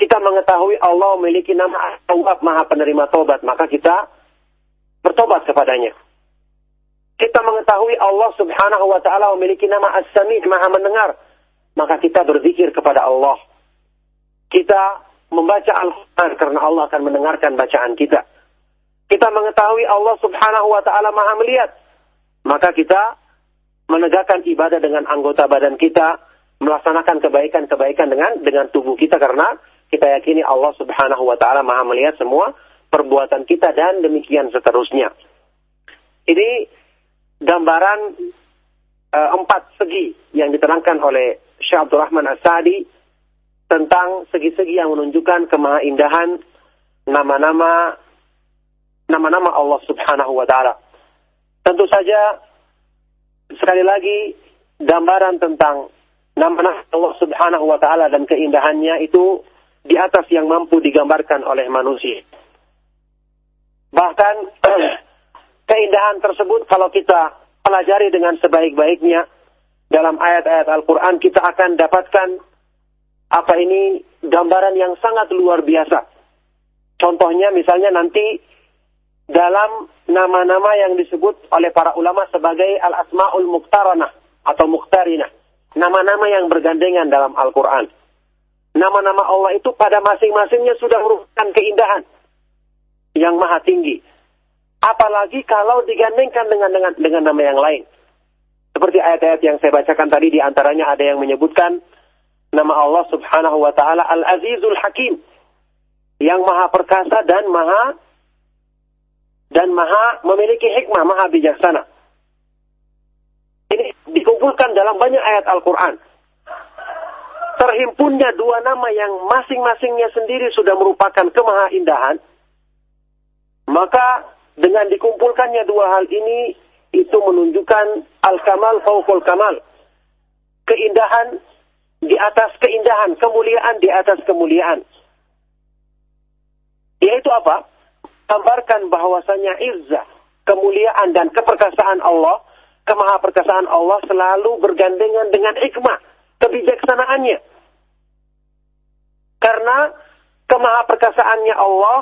Kita mengetahui Allah memiliki nama Tawab, maha penerima tobat, maka kita bertobat kepadanya. Kita mengetahui Allah subhanahu wa ta'ala memiliki nama As-Sami' maha mendengar, maka kita berzikir kepada Allah. Kita membaca Al-Quran karena Allah akan mendengarkan bacaan kita kita mengetahui Allah subhanahu wa ta'ala maha melihat. Maka kita menegakkan ibadah dengan anggota badan kita, melaksanakan kebaikan-kebaikan dengan dengan tubuh kita karena kita yakini Allah Subhanahu wa taala Maha melihat semua perbuatan kita dan demikian seterusnya. Ini gambaran uh, empat segi yang diterangkan oleh Syekh Abdul Rahman As-Sadi tentang segi-segi yang menunjukkan kemahaindahan nama-nama nama-nama Allah Subhanahu wa taala. Tentu saja sekali lagi gambaran tentang nama-nama Allah Subhanahu wa taala dan keindahannya itu di atas yang mampu digambarkan oleh manusia. Bahkan keindahan tersebut kalau kita pelajari dengan sebaik-baiknya dalam ayat-ayat Al-Qur'an kita akan dapatkan apa ini gambaran yang sangat luar biasa. Contohnya misalnya nanti dalam nama-nama yang disebut oleh para ulama sebagai al-asmaul muqtaranah atau muqtarinah. Nama-nama yang bergandengan dalam Al-Quran. Nama-nama Allah itu pada masing-masingnya sudah merupakan keindahan yang maha tinggi. Apalagi kalau digandengkan dengan dengan dengan nama yang lain. Seperti ayat-ayat yang saya bacakan tadi di antaranya ada yang menyebutkan nama Allah Subhanahu wa taala Al-Azizul Hakim yang maha perkasa dan maha dan maha memiliki hikmah, maha bijaksana. Ini dikumpulkan dalam banyak ayat Al-Quran. Terhimpunnya dua nama yang masing-masingnya sendiri sudah merupakan kemahaindahan. Maka dengan dikumpulkannya dua hal ini, itu menunjukkan al-kamal fawqul kamal. Keindahan di atas keindahan, kemuliaan di atas kemuliaan. Yaitu apa? gambarkan bahwasanya izzah, kemuliaan dan keperkasaan Allah, kemahaperkasaan Allah selalu bergandengan dengan hikmah, kebijaksanaannya. Karena kemahaperkasaannya Allah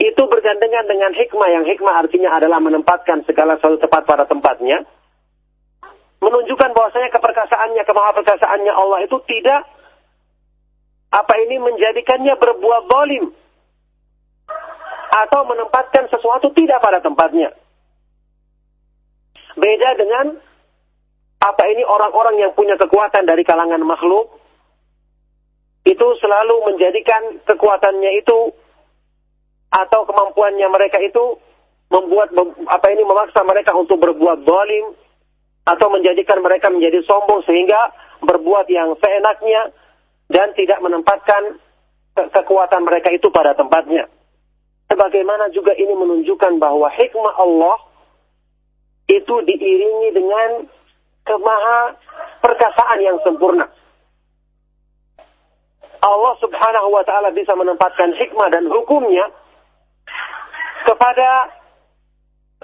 itu bergandengan dengan hikmah yang hikmah artinya adalah menempatkan segala sesuatu tepat pada tempatnya. Menunjukkan bahwasanya keperkasaannya, kemahaperkasaannya Allah itu tidak apa ini menjadikannya berbuat zalim atau menempatkan sesuatu tidak pada tempatnya. Beda dengan apa ini orang-orang yang punya kekuatan dari kalangan makhluk itu selalu menjadikan kekuatannya itu atau kemampuannya mereka itu membuat apa ini memaksa mereka untuk berbuat zalim atau menjadikan mereka menjadi sombong sehingga berbuat yang seenaknya dan tidak menempatkan kekuatan mereka itu pada tempatnya. Sebagaimana juga ini menunjukkan bahwa hikmah Allah itu diiringi dengan kemaha perkasaan yang sempurna. Allah subhanahu wa ta'ala bisa menempatkan hikmah dan hukumnya kepada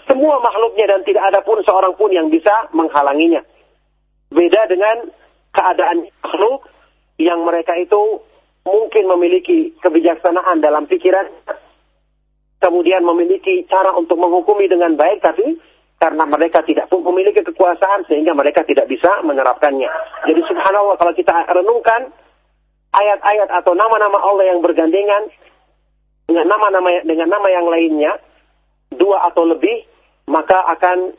semua makhluknya dan tidak ada pun seorang pun yang bisa menghalanginya. Beda dengan keadaan makhluk yang mereka itu mungkin memiliki kebijaksanaan dalam pikiran kemudian memiliki cara untuk menghukumi dengan baik, tapi karena mereka tidak memiliki kekuasaan sehingga mereka tidak bisa menerapkannya. Jadi subhanallah kalau kita renungkan ayat-ayat atau nama-nama Allah yang bergandengan dengan nama-nama dengan nama yang lainnya dua atau lebih maka akan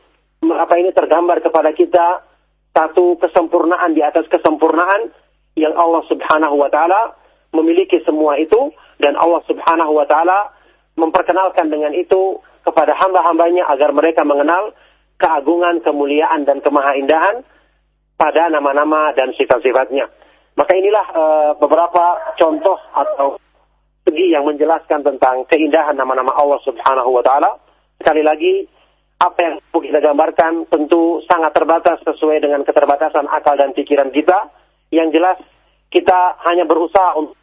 apa ini tergambar kepada kita satu kesempurnaan di atas kesempurnaan yang Allah Subhanahu wa taala memiliki semua itu dan Allah Subhanahu wa taala memperkenalkan dengan itu kepada hamba-hambanya agar mereka mengenal keagungan, kemuliaan dan kemahaindahan pada nama-nama dan sifat-sifatnya. Maka inilah uh, beberapa contoh atau segi yang menjelaskan tentang keindahan nama-nama Allah Subhanahu wa taala. Sekali lagi, apa yang kita gambarkan tentu sangat terbatas sesuai dengan keterbatasan akal dan pikiran kita. Yang jelas kita hanya berusaha untuk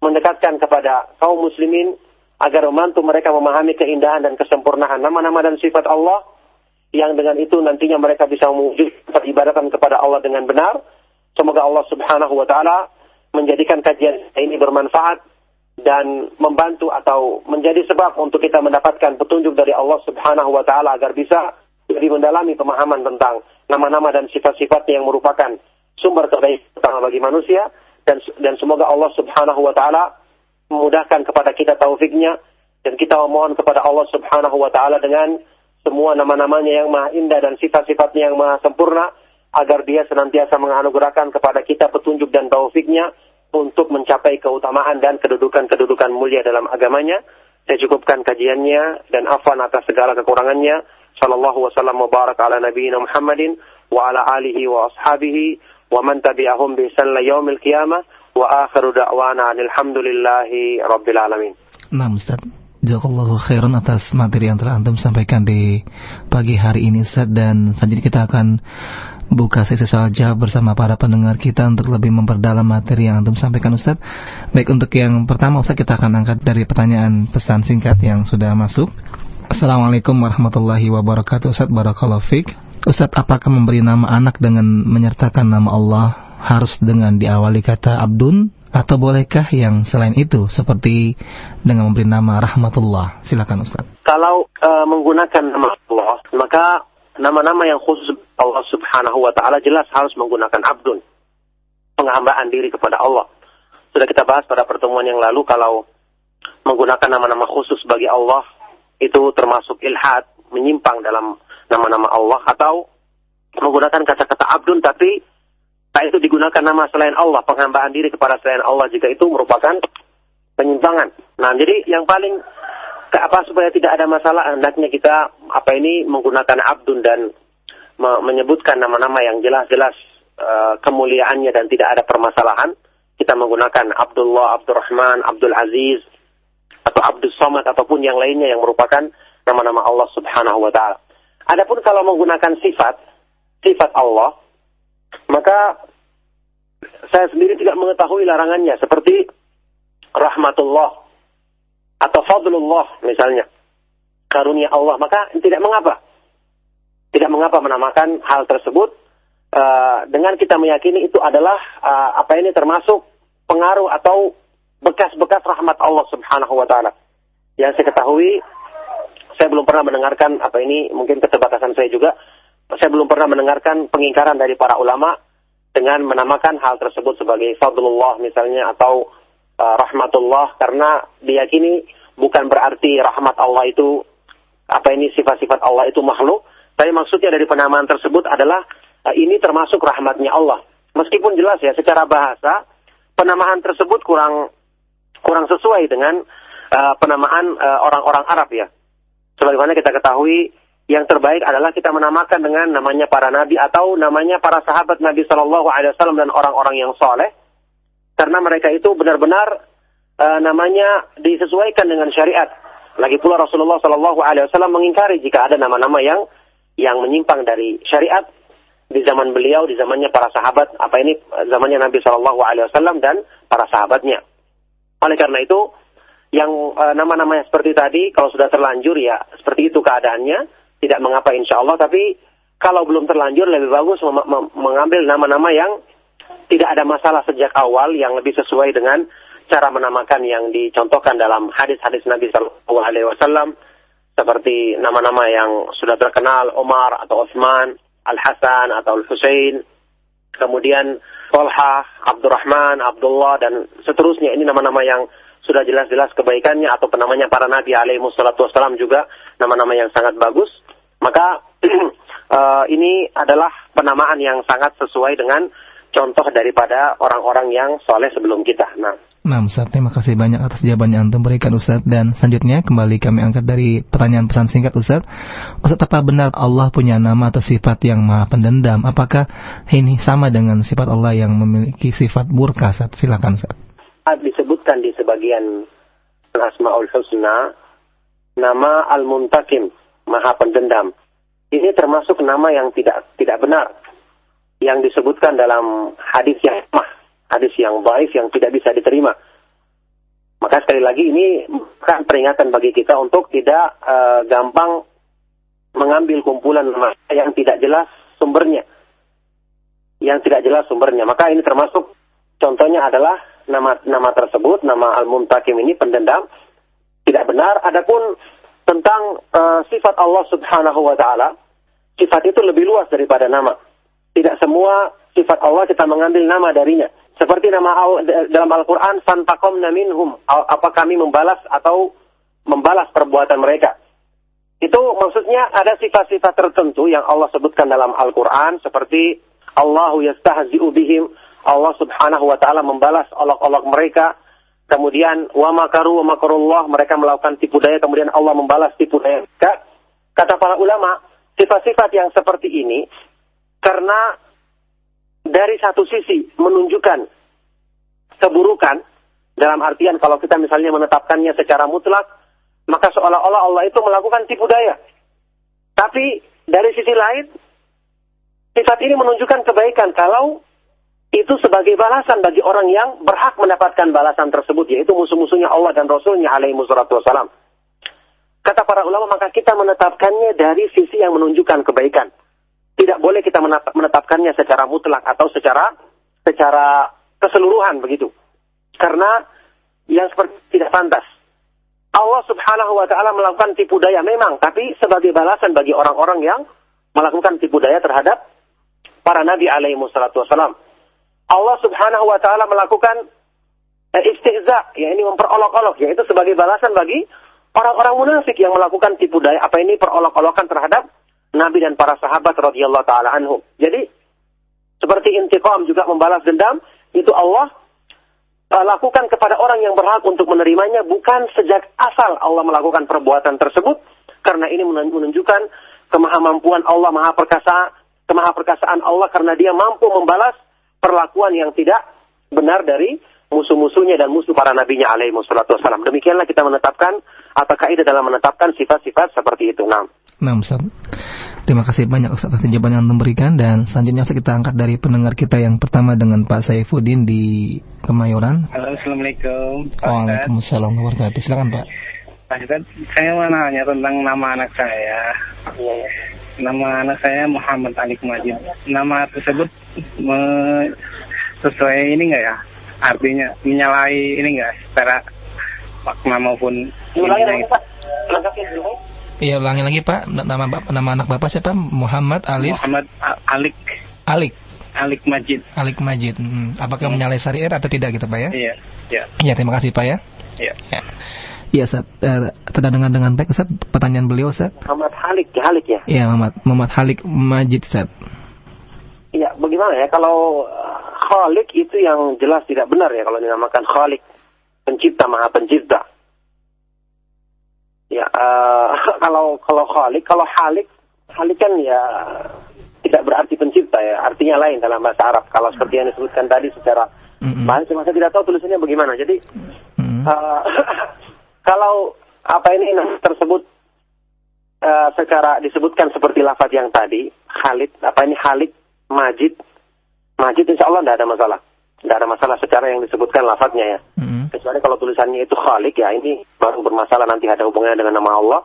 mendekatkan kepada kaum muslimin agar membantu mereka memahami keindahan dan kesempurnaan nama-nama dan sifat Allah yang dengan itu nantinya mereka bisa mewujudkan peribadatan kepada Allah dengan benar. Semoga Allah Subhanahu wa taala menjadikan kajian ini bermanfaat dan membantu atau menjadi sebab untuk kita mendapatkan petunjuk dari Allah Subhanahu wa taala agar bisa lebih mendalami pemahaman tentang nama-nama dan sifat-sifat yang merupakan sumber kebaikan pertama bagi manusia. Dan dan semoga Allah Subhanahu wa taala memudahkan kepada kita taufiknya dan kita memohon kepada Allah Subhanahu wa taala dengan semua nama-namanya yang maha indah dan sifat-sifatnya yang maha sempurna agar dia senantiasa menganugerahkan kepada kita petunjuk dan taufiknya untuk mencapai keutamaan dan kedudukan-kedudukan mulia dalam agamanya. Saya cukupkan kajiannya dan afwan atas segala kekurangannya. Sallallahu wasallam wa baraka ala nabiyina Muhammadin wa ala alihi wa ashabihi wa man tabi'ahum bi ihsan yaumil qiyamah wa akhiru da'wana alhamdulillahi rabbil alamin. Nah, Ustaz. Jazakallahu khairan atas materi yang telah Antum sampaikan di pagi hari ini Ustaz dan selanjutnya kita akan buka sesi soal jawab bersama para pendengar kita untuk lebih memperdalam materi yang antum sampaikan Ustaz. Baik untuk yang pertama Ustaz kita akan angkat dari pertanyaan pesan singkat yang sudah masuk. Assalamualaikum warahmatullahi wabarakatuh Ustaz Barakallahu Fik. Ustaz apakah memberi nama anak dengan menyertakan nama Allah harus dengan diawali kata Abdun atau bolehkah yang selain itu seperti dengan memberi nama Rahmatullah? Silakan Ustaz. Kalau uh, menggunakan nama Allah, maka nama-nama yang khusus Allah Subhanahu wa taala jelas harus menggunakan abdun. Penghambaan diri kepada Allah. Sudah kita bahas pada pertemuan yang lalu kalau menggunakan nama-nama khusus bagi Allah itu termasuk ilhad, menyimpang dalam nama-nama Allah atau menggunakan kata-kata abdun tapi tak itu digunakan nama selain Allah, penghambaan diri kepada selain Allah jika itu merupakan penyimpangan. Nah, jadi yang paling apa supaya tidak ada masalah hendaknya kita apa ini menggunakan abdun dan me menyebutkan nama-nama yang jelas-jelas uh, kemuliaannya dan tidak ada permasalahan, kita menggunakan Abdullah, Abdurrahman, Abdul Aziz, atau Abdul Somad ataupun yang lainnya yang merupakan nama-nama Allah Subhanahu wa taala. Adapun kalau menggunakan sifat sifat Allah, maka saya sendiri tidak mengetahui larangannya seperti rahmatullah atau fadlullah misalnya. Karunia Allah, maka tidak mengapa tidak mengapa menamakan hal tersebut uh, dengan kita meyakini itu adalah uh, apa ini termasuk pengaruh atau bekas-bekas rahmat Allah Subhanahu wa taala. Yang saya ketahui saya belum pernah mendengarkan apa ini mungkin keterbatasan saya juga saya belum pernah mendengarkan pengingkaran dari para ulama dengan menamakan hal tersebut sebagai fadlullah misalnya atau uh, rahmatullah karena diyakini bukan berarti rahmat Allah itu apa ini sifat-sifat Allah itu makhluk tapi maksudnya dari penamaan tersebut adalah uh, ini termasuk rahmatnya Allah. Meskipun jelas ya secara bahasa penamaan tersebut kurang kurang sesuai dengan uh, penamaan uh, orang-orang Arab ya. Sebagaimana kita ketahui yang terbaik adalah kita menamakan dengan namanya para nabi atau namanya para sahabat Nabi Shallallahu Alaihi Wasallam dan orang-orang yang soleh karena mereka itu benar-benar uh, namanya disesuaikan dengan syariat. Lagi pula Rasulullah Shallallahu Alaihi Wasallam mengingkari jika ada nama-nama yang yang menyimpang dari syariat di zaman beliau, di zamannya para sahabat, apa ini zamannya Nabi Shallallahu Alaihi Wasallam dan para sahabatnya. Oleh karena itu, yang e, nama-nama seperti tadi, kalau sudah terlanjur ya seperti itu keadaannya, tidak mengapa insya Allah. Tapi kalau belum terlanjur, lebih bagus mengambil nama-nama yang tidak ada masalah sejak awal, yang lebih sesuai dengan cara menamakan yang dicontohkan dalam hadis-hadis Nabi Shallallahu Alaihi Wasallam seperti nama-nama yang sudah terkenal Umar atau Utsman, Al Hasan atau Al Husain, kemudian Tolha, Abdurrahman, Abdullah dan seterusnya ini nama-nama yang sudah jelas-jelas kebaikannya atau penamanya para nabi alaihi wassalam juga nama-nama yang sangat bagus. Maka uh, ini adalah penamaan yang sangat sesuai dengan contoh daripada orang-orang yang soleh sebelum kita. Nah, Nah, Ustaz, terima kasih banyak atas jawaban yang Antum berikan, Ustaz. Dan selanjutnya kembali kami angkat dari pertanyaan pesan singkat, Ustaz. Ustaz, apa benar Allah punya nama atau sifat yang maha pendendam? Apakah ini sama dengan sifat Allah yang memiliki sifat murka, Ustaz? Silakan, Ustaz. Disebutkan di sebagian Asma'ul Husna, nama Al-Muntakim, maha pendendam. Ini termasuk nama yang tidak tidak benar. Yang disebutkan dalam hadis yang mah hadis yang baik yang tidak bisa diterima. Maka sekali lagi ini bukan peringatan bagi kita untuk tidak uh, gampang mengambil kumpulan nama yang tidak jelas sumbernya. Yang tidak jelas sumbernya. Maka ini termasuk contohnya adalah nama nama tersebut, nama Al-Muntakim ini pendendam tidak benar. Adapun tentang uh, sifat Allah Subhanahu wa taala, sifat itu lebih luas daripada nama. Tidak semua sifat Allah kita mengambil nama darinya. Seperti nama dalam Al-Quran, Fantakom minhum. Apa kami membalas atau membalas perbuatan mereka. Itu maksudnya ada sifat-sifat tertentu yang Allah sebutkan dalam Al-Quran. Seperti Allahu yastahzi'u bihim. Allah subhanahu wa ta'ala membalas olok-olok mereka. Kemudian wa makaru wa makarullah. Mereka melakukan tipu daya. Kemudian Allah membalas tipu daya mereka. Kata para ulama, sifat-sifat yang seperti ini. Karena dari satu sisi menunjukkan keburukan dalam artian kalau kita misalnya menetapkannya secara mutlak maka seolah-olah Allah itu melakukan tipu daya. Tapi dari sisi lain sifat ini menunjukkan kebaikan kalau itu sebagai balasan bagi orang yang berhak mendapatkan balasan tersebut yaitu musuh-musuhnya Allah dan Rasulnya alaihi wassalam. Kata para ulama maka kita menetapkannya dari sisi yang menunjukkan kebaikan tidak boleh kita menetapkannya secara mutlak atau secara secara keseluruhan begitu. Karena yang seperti tidak pantas. Allah Subhanahu wa taala melakukan tipu daya memang, tapi sebagai balasan bagi orang-orang yang melakukan tipu daya terhadap para nabi alaihi wassalam. Allah Subhanahu wa taala melakukan eh, istihza, ya ini memperolok-olok, yaitu sebagai balasan bagi orang-orang munafik yang melakukan tipu daya. Apa ini perolok-olokan terhadap Nabi dan para sahabat radhiyallahu taala anhum. Jadi seperti intiqam juga membalas dendam itu Allah uh, lakukan kepada orang yang berhak untuk menerimanya bukan sejak asal Allah melakukan perbuatan tersebut karena ini menunjukkan kemahamampuan Allah maha perkasa kemaha perkasaan Allah karena dia mampu membalas perlakuan yang tidak benar dari musuh-musuhnya dan musuh para nabinya alaihi wassalam. Demikianlah kita menetapkan atau kaidah dalam menetapkan sifat-sifat seperti itu. Nah, nah Ustaz. Terima kasih banyak Ustaz atas jawaban yang memberikan dan selanjutnya Ustaz kita angkat dari pendengar kita yang pertama dengan Pak Saifuddin di Kemayoran. Halo, Assalamualaikum. Waalaikumsalam warahmatullahi wabarakatuh. Silakan Pak. Pak Ustaz, saya mau nanya tentang nama anak saya. Nama anak saya Muhammad Alik Majid. Nama tersebut me sesuai ini enggak ya? artinya menyalahi ini enggak secara makna maupun ulangi lagi Pak. Iya ulangi lagi Pak. Nama bapak, nama anak Bapak siapa? Muhammad Alif Muhammad Alik. Alik. Alik Majid. Alik Majid. Hmm. apakah hmm. menyalahi syariat atau tidak gitu Pak ya? Iya Iya. Iya terima kasih Pak ya. Iya. Ya. Iya, Ustaz. Uh, terdengar dengan baik, Ustaz. Pertanyaan beliau, Ustaz. Muhammad Halik, ya, Halik ya? Iya, Muhammad. Muhammad Halik Majid, Ustaz. Iya, bagaimana ya? Kalau Khalik itu yang jelas tidak benar ya kalau dinamakan Khalik pencipta maha pencipta. Ya uh, kalau kalau Khalik kalau Halik Halik kan ya tidak berarti pencipta ya artinya lain dalam bahasa Arab kalau seperti yang disebutkan tadi secara mm-hmm. bahasa saya tidak tahu tulisannya bagaimana jadi mm-hmm. uh, kalau apa ini tersebut uh, secara disebutkan seperti lafaz yang tadi Khalid apa ini Khalid Majid Majid insya Allah tidak ada masalah. Tidak ada masalah secara yang disebutkan lafadznya ya. Mm-hmm. Kecuali kalau tulisannya itu khalik ya ini baru bermasalah nanti ada hubungannya dengan nama Allah.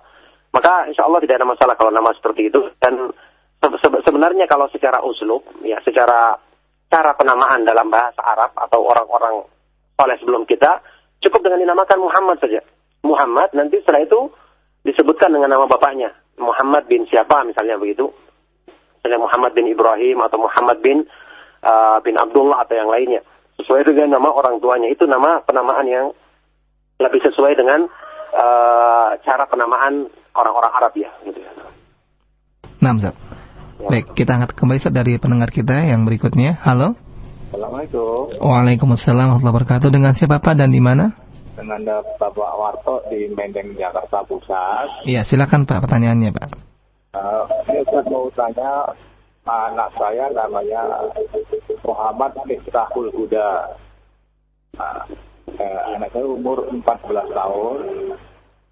Maka insya Allah tidak ada masalah kalau nama seperti itu. Dan se- se- sebenarnya kalau secara uslub, ya secara cara penamaan dalam bahasa Arab atau orang-orang oleh sebelum kita, cukup dengan dinamakan Muhammad saja. Muhammad nanti setelah itu disebutkan dengan nama bapaknya. Muhammad bin siapa misalnya begitu. Misalnya Muhammad bin Ibrahim atau Muhammad bin uh, bin Abdullah atau yang lainnya. Sesuai dengan nama orang tuanya. Itu nama penamaan yang lebih sesuai dengan uh, cara penamaan orang-orang Arab ya. Gitu. Nah, Ustaz. Ya. Baik, kita angkat kembali Ustaz dari pendengar kita yang berikutnya. Halo. Assalamualaikum. Waalaikumsalam warahmatullahi wabarakatuh. Dengan siapa Pak dan di mana? Dengan Bapak Warto di Menteng Jakarta Pusat. Iya, silakan Pak pertanyaannya Pak. Uh, saya mau tanya anak saya namanya Muhammad Miftahul Huda. Uh, uh, anak saya umur 14 tahun.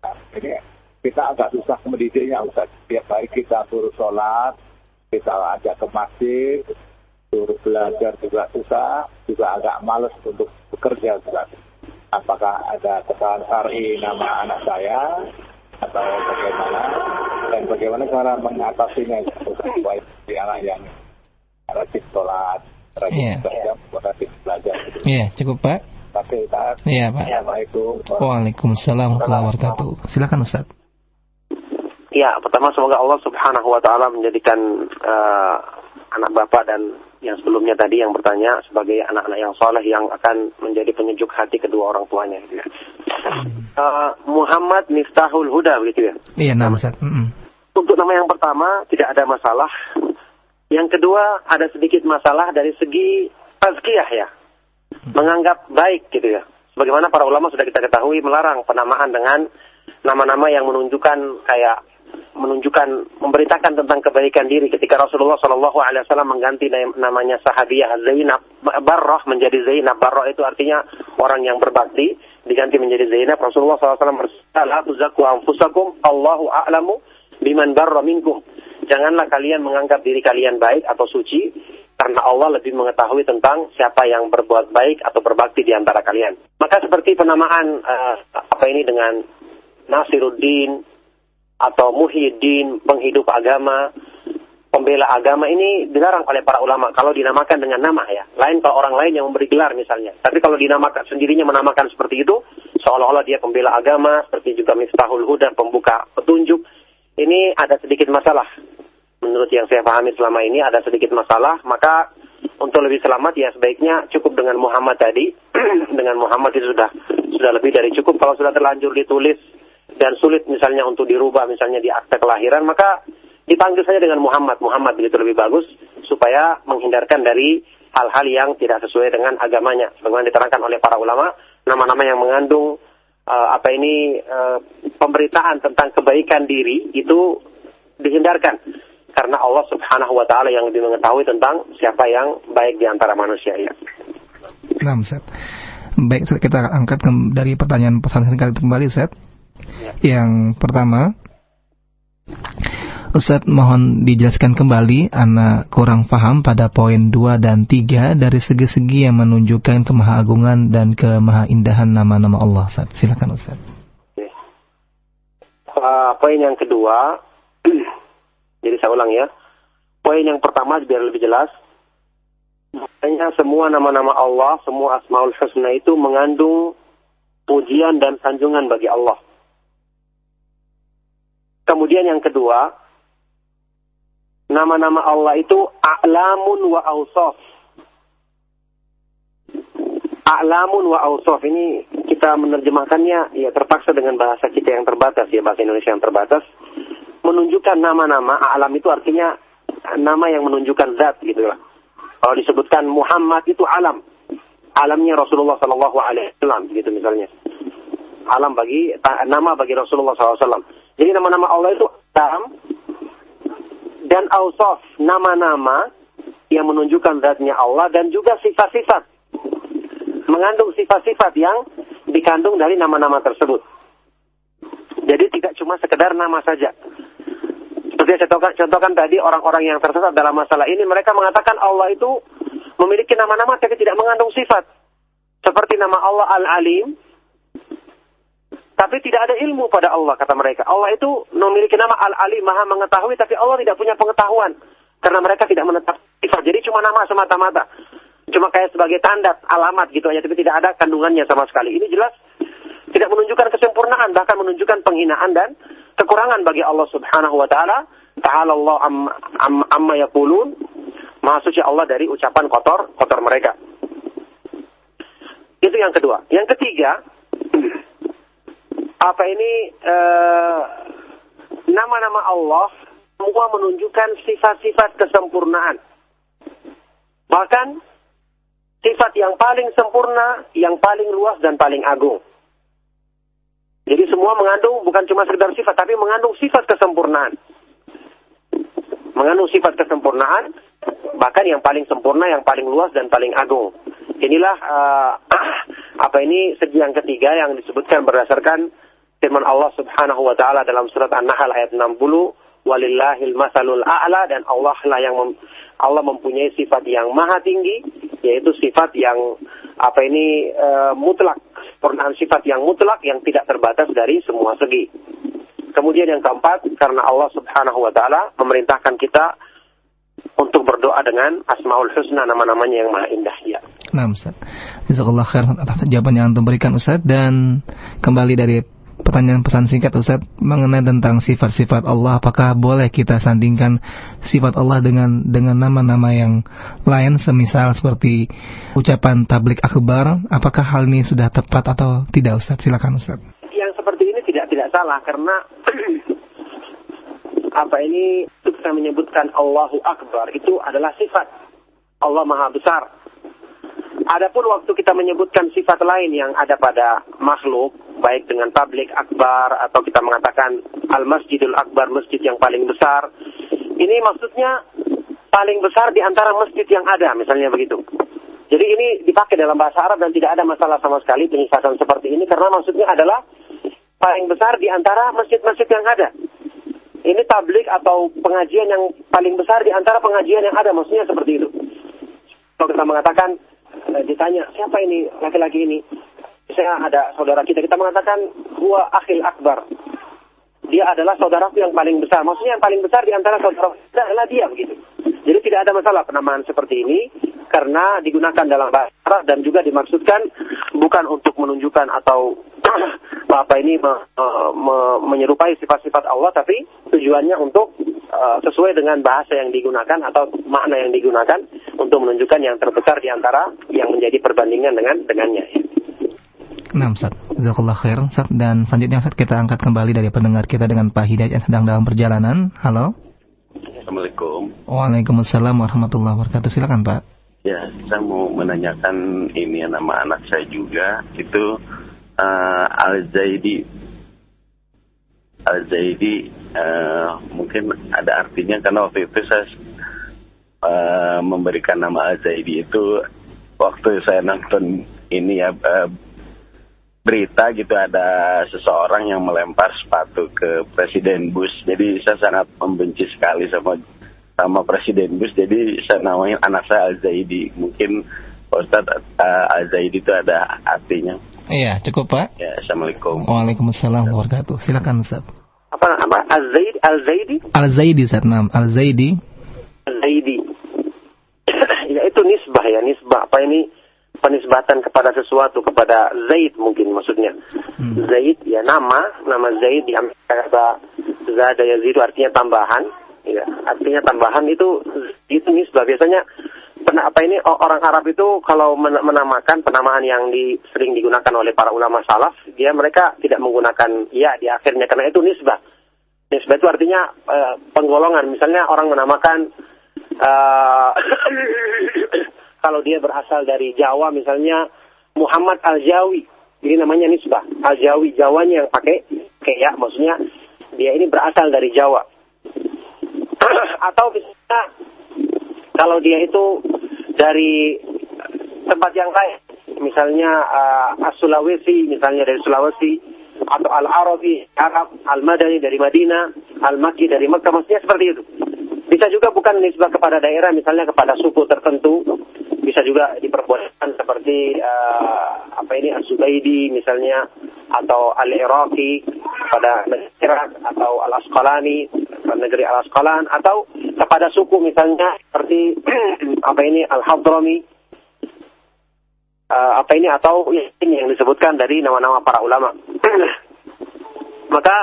Nah, ini kita agak susah mendidiknya Ustaz. Tiap hari kita suruh sholat, kita ajak ke masjid, suruh belajar juga susah, juga agak males untuk bekerja juga. Apakah ada kesalahan syari nama anak saya atau bagaimana dan bagaimana cara mengatasinya supaya di anak yang rajin sholat, rajin yeah. belajar, rajin belajar. Iya, yeah, cukup Pak. Oke, Pak. Iya, Pak. Assalamualaikum. Waalaikumsalam warahmatullahi wabarakatuh. Silakan Ustaz. Ya, pertama semoga Allah Subhanahu wa taala menjadikan uh, anak bapak dan yang sebelumnya tadi yang bertanya sebagai anak-anak yang soleh yang akan menjadi penyejuk hati kedua orang tuanya gitu ya. Uh, Muhammad Miftahul Huda begitu ya. Iya nama Ustaz. Mm. Untuk nama yang pertama tidak ada masalah. Yang kedua ada sedikit masalah dari segi tazkiyah ya. Menganggap baik gitu ya. Bagaimana para ulama sudah kita ketahui melarang penamaan dengan nama-nama yang menunjukkan kayak menunjukkan memberitakan tentang kebaikan diri ketika Rasulullah Shallallahu Alaihi Wasallam mengganti namanya sahabiah Zainab Barroh menjadi Zainab. Barroh itu artinya orang yang berbakti diganti menjadi Zainab. Rasulullah SAW bersabda tuzaku anfusakum Allahu a'lamu biman barra minkum. Janganlah kalian menganggap diri kalian baik atau suci karena Allah lebih mengetahui tentang siapa yang berbuat baik atau berbakti di antara kalian. Maka seperti penamaan uh, apa ini dengan Nasiruddin atau muhyiddin, penghidup agama, pembela agama ini dilarang oleh para ulama kalau dinamakan dengan nama ya. Lain kalau orang lain yang memberi gelar misalnya. Tapi kalau dinamakan sendirinya menamakan seperti itu, seolah-olah dia pembela agama, seperti juga Miftahul Huda, pembuka petunjuk. Ini ada sedikit masalah. Menurut yang saya pahami selama ini ada sedikit masalah, maka untuk lebih selamat ya sebaiknya cukup dengan Muhammad tadi. dengan Muhammad itu sudah sudah lebih dari cukup kalau sudah terlanjur ditulis dan sulit misalnya untuk dirubah misalnya di akte kelahiran maka dipanggil saja dengan Muhammad Muhammad begitu lebih bagus supaya menghindarkan dari hal-hal yang tidak sesuai dengan agamanya sebagaimana diterangkan oleh para ulama nama-nama yang mengandung uh, apa ini uh, pemberitaan tentang kebaikan diri itu dihindarkan karena Allah Subhanahu wa taala yang lebih mengetahui tentang siapa yang baik di antara manusia ya. Nah. Baik, kita angkat dari pertanyaan pesan singkat kembali, Ustaz. Ya. Yang pertama, Ustadz mohon dijelaskan kembali Anak kurang paham pada poin 2 dan 3 Dari segi-segi yang menunjukkan kemahagungan dan kemahaindahan nama-nama Allah Ustadz. Silakan Ustadz. Uh, Poin yang kedua Jadi saya ulang ya. Poin yang pertama biar lebih jelas Makanya semua nama-nama Allah Semua Asmaul Husna itu mengandung Pujian dan sanjungan bagi Allah Kemudian yang kedua, nama-nama Allah itu a'lamun wa awsaf. A'lamun wa awsaf ini kita menerjemahkannya ya terpaksa dengan bahasa kita yang terbatas ya bahasa Indonesia yang terbatas menunjukkan nama-nama a'lam itu artinya nama yang menunjukkan zat gitu lah. Kalau disebutkan Muhammad itu alam. Alamnya Rasulullah Shallallahu alaihi wasallam gitu misalnya. Alam bagi nama bagi Rasulullah SAW. Jadi nama-nama Allah itu alam dan ausaf, nama-nama yang menunjukkan zatnya Allah dan juga sifat-sifat. Mengandung sifat-sifat yang dikandung dari nama-nama tersebut. Jadi tidak cuma sekedar nama saja. Seperti yang saya contohkan, contohkan tadi orang-orang yang tersesat dalam masalah ini mereka mengatakan Allah itu memiliki nama-nama tapi tidak mengandung sifat. Seperti nama Allah Al-Alim tapi tidak ada ilmu pada Allah, kata mereka. Allah itu memiliki nama Al-Ali, maha mengetahui, tapi Allah tidak punya pengetahuan. Karena mereka tidak menetap sifat. Jadi cuma nama semata-mata. Cuma kayak sebagai tanda, alamat gitu aja, tapi tidak ada kandungannya sama sekali. Ini jelas tidak menunjukkan kesempurnaan, bahkan menunjukkan penghinaan dan kekurangan bagi Allah Subhanahu wa taala. Ta'ala Allah am, am, amma yaqulun. Maha suci Allah dari ucapan kotor kotor mereka. Itu yang kedua. Yang ketiga, apa ini eh, nama-nama Allah semua menunjukkan sifat-sifat kesempurnaan. Bahkan sifat yang paling sempurna, yang paling luas dan paling agung. Jadi semua mengandung bukan cuma sekedar sifat, tapi mengandung sifat kesempurnaan. Mengandung sifat kesempurnaan, bahkan yang paling sempurna, yang paling luas dan paling agung. Inilah uh, apa ini segi yang ketiga yang disebutkan berdasarkan firman Allah Subhanahu wa taala dalam surat An-Nahl ayat 60, walillahil masalul a'la dan Allah lah yang mem, Allah mempunyai sifat yang maha tinggi yaitu sifat yang apa ini e, mutlak sempurnaan sifat yang mutlak yang tidak terbatas dari semua segi. Kemudian yang keempat karena Allah Subhanahu wa taala memerintahkan kita untuk berdoa dengan Asmaul Husna nama-namanya yang maha indah ya. Nah, Ustaz. Jazakallah khair atas jawaban yang Antum berikan Ustaz dan kembali dari pertanyaan pesan singkat Ustaz mengenai tentang sifat-sifat Allah. Apakah boleh kita sandingkan sifat Allah dengan dengan nama-nama yang lain? Semisal seperti ucapan tablik akbar apakah hal ini sudah tepat atau tidak Ustaz? Silakan Ustaz. Yang seperti ini tidak tidak salah karena apa ini? Kita menyebutkan Allahu Akbar itu adalah sifat. Allah Maha Besar Adapun waktu kita menyebutkan sifat lain yang ada pada makhluk, baik dengan tablik akbar atau kita mengatakan al-masjidul akbar, masjid yang paling besar, ini maksudnya paling besar di antara masjid yang ada, misalnya begitu. Jadi ini dipakai dalam bahasa Arab dan tidak ada masalah sama sekali penyifasan seperti ini karena maksudnya adalah paling besar di antara masjid-masjid yang ada. Ini tablik atau pengajian yang paling besar di antara pengajian yang ada, maksudnya seperti itu. Kalau kita mengatakan ditanya siapa ini? Laki-laki ini? Saya ada saudara kita. Kita mengatakan huwa akhil akbar. Dia adalah saudaraku yang paling besar. Maksudnya yang paling besar di antara saudara kita adalah dia begitu. Jadi tidak ada masalah penamaan seperti ini karena digunakan dalam bahasa dan juga dimaksudkan bukan untuk menunjukkan atau apa ini me, me, menyerupai sifat-sifat Allah tapi tujuannya untuk uh, sesuai dengan bahasa yang digunakan atau makna yang digunakan untuk menunjukkan yang terbesar di antara yang menjadi perbandingan dengan dengannya. Nah, Ustaz. Jazakallah khair, Ustaz. Dan selanjutnya, Ustaz, kita angkat kembali dari pendengar kita dengan Pak Hidayat yang sedang dalam perjalanan. Halo. Assalamualaikum. Waalaikumsalam warahmatullahi wabarakatuh. Silakan, Pak. Ya, saya mau menanyakan ini nama anak saya juga. Itu uh, Al-Zaidi. Al-Zaidi uh, mungkin ada artinya karena waktu itu saya uh, memberikan nama Al-Zaidi itu waktu saya nonton ini ya uh, berita gitu ada seseorang yang melempar sepatu ke Presiden Bush. Jadi saya sangat membenci sekali sama sama Presiden Bush. Jadi saya namain anak saya Al Zaidi. Mungkin Ustaz uh, Al Zaidi itu ada artinya. Iya, cukup Pak. Ya, Assalamualaikum. Waalaikumsalam warahmatullahi wabarakatuh. Silakan Ustaz. Apa apa Al Zaidi Al Zaidi? Al Zaidi Ustaz. Al Zaidi. Al Zaidi. Nisbah ya, nisbah apa ini? penisbatan kepada sesuatu kepada Zaid mungkin maksudnya. Hmm. Zaid ya nama nama Zaid diambil kata Zada Yazid artinya tambahan. Ya artinya tambahan itu itu nisbah. Biasanya pernah apa ini orang Arab itu kalau menamakan penamaan yang di, sering digunakan oleh para ulama salaf dia mereka tidak menggunakan ya di akhirnya. Karena itu nisbah. Nisbah itu artinya uh, penggolongan. Misalnya orang menamakan uh, kalau dia berasal dari Jawa misalnya Muhammad Al-Jawi. Jadi namanya nisbah. Al-Jawi, Jawanya yang pakai kayak ya, maksudnya dia ini berasal dari Jawa. Atau bisa kalau dia itu dari tempat yang lain, misalnya uh, Sulawesi, misalnya dari Sulawesi, atau Al-Arabi, Arab, Al-Madani dari Madinah, Al-Makki dari Mekah, maksudnya seperti itu. Bisa juga bukan nisbah kepada daerah, misalnya kepada suku tertentu, bisa juga diperbolehkan seperti uh, apa ini Al-Zubaidi misalnya atau Al-Iraqi pada negeri atau Al-Asqalani negeri Al-Asqalan atau kepada suku misalnya seperti apa ini Al-Hadrami. Uh, apa ini atau ini yang disebutkan dari nama-nama para ulama. Maka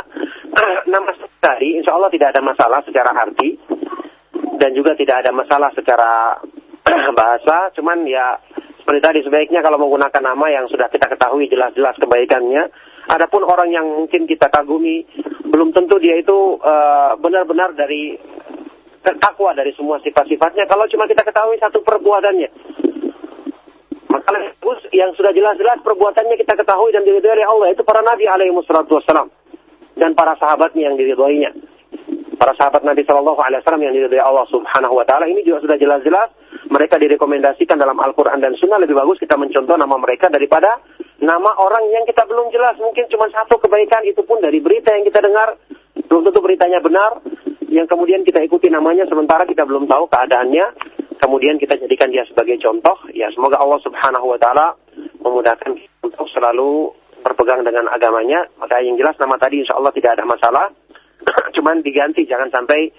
nama tadi insya Allah tidak ada masalah secara arti dan juga tidak ada masalah secara bahasa, cuman ya seperti tadi sebaiknya kalau menggunakan nama yang sudah kita ketahui jelas-jelas kebaikannya. Adapun orang yang mungkin kita kagumi, belum tentu dia itu uh, benar-benar dari takwa dari semua sifat-sifatnya. Kalau cuma kita ketahui satu perbuatannya, maka yang sudah jelas-jelas perbuatannya kita ketahui dan diridhoi oleh Allah itu para nabi alaihi wassalam dan para sahabatnya yang diridhoinya. Para sahabat Nabi Shallallahu Alaihi Wasallam yang diridhoi Allah Subhanahu Wa Taala ini juga sudah jelas-jelas mereka direkomendasikan dalam Al-Quran dan Sunnah lebih bagus kita mencontoh nama mereka daripada nama orang yang kita belum jelas. Mungkin cuma satu kebaikan itu pun dari berita yang kita dengar. Belum tentu beritanya benar. Yang kemudian kita ikuti namanya sementara kita belum tahu keadaannya. Kemudian kita jadikan dia sebagai contoh. Ya semoga Allah Subhanahu Wa Taala memudahkan untuk selalu berpegang dengan agamanya. Maka yang jelas nama tadi insya Allah tidak ada masalah cuman diganti jangan sampai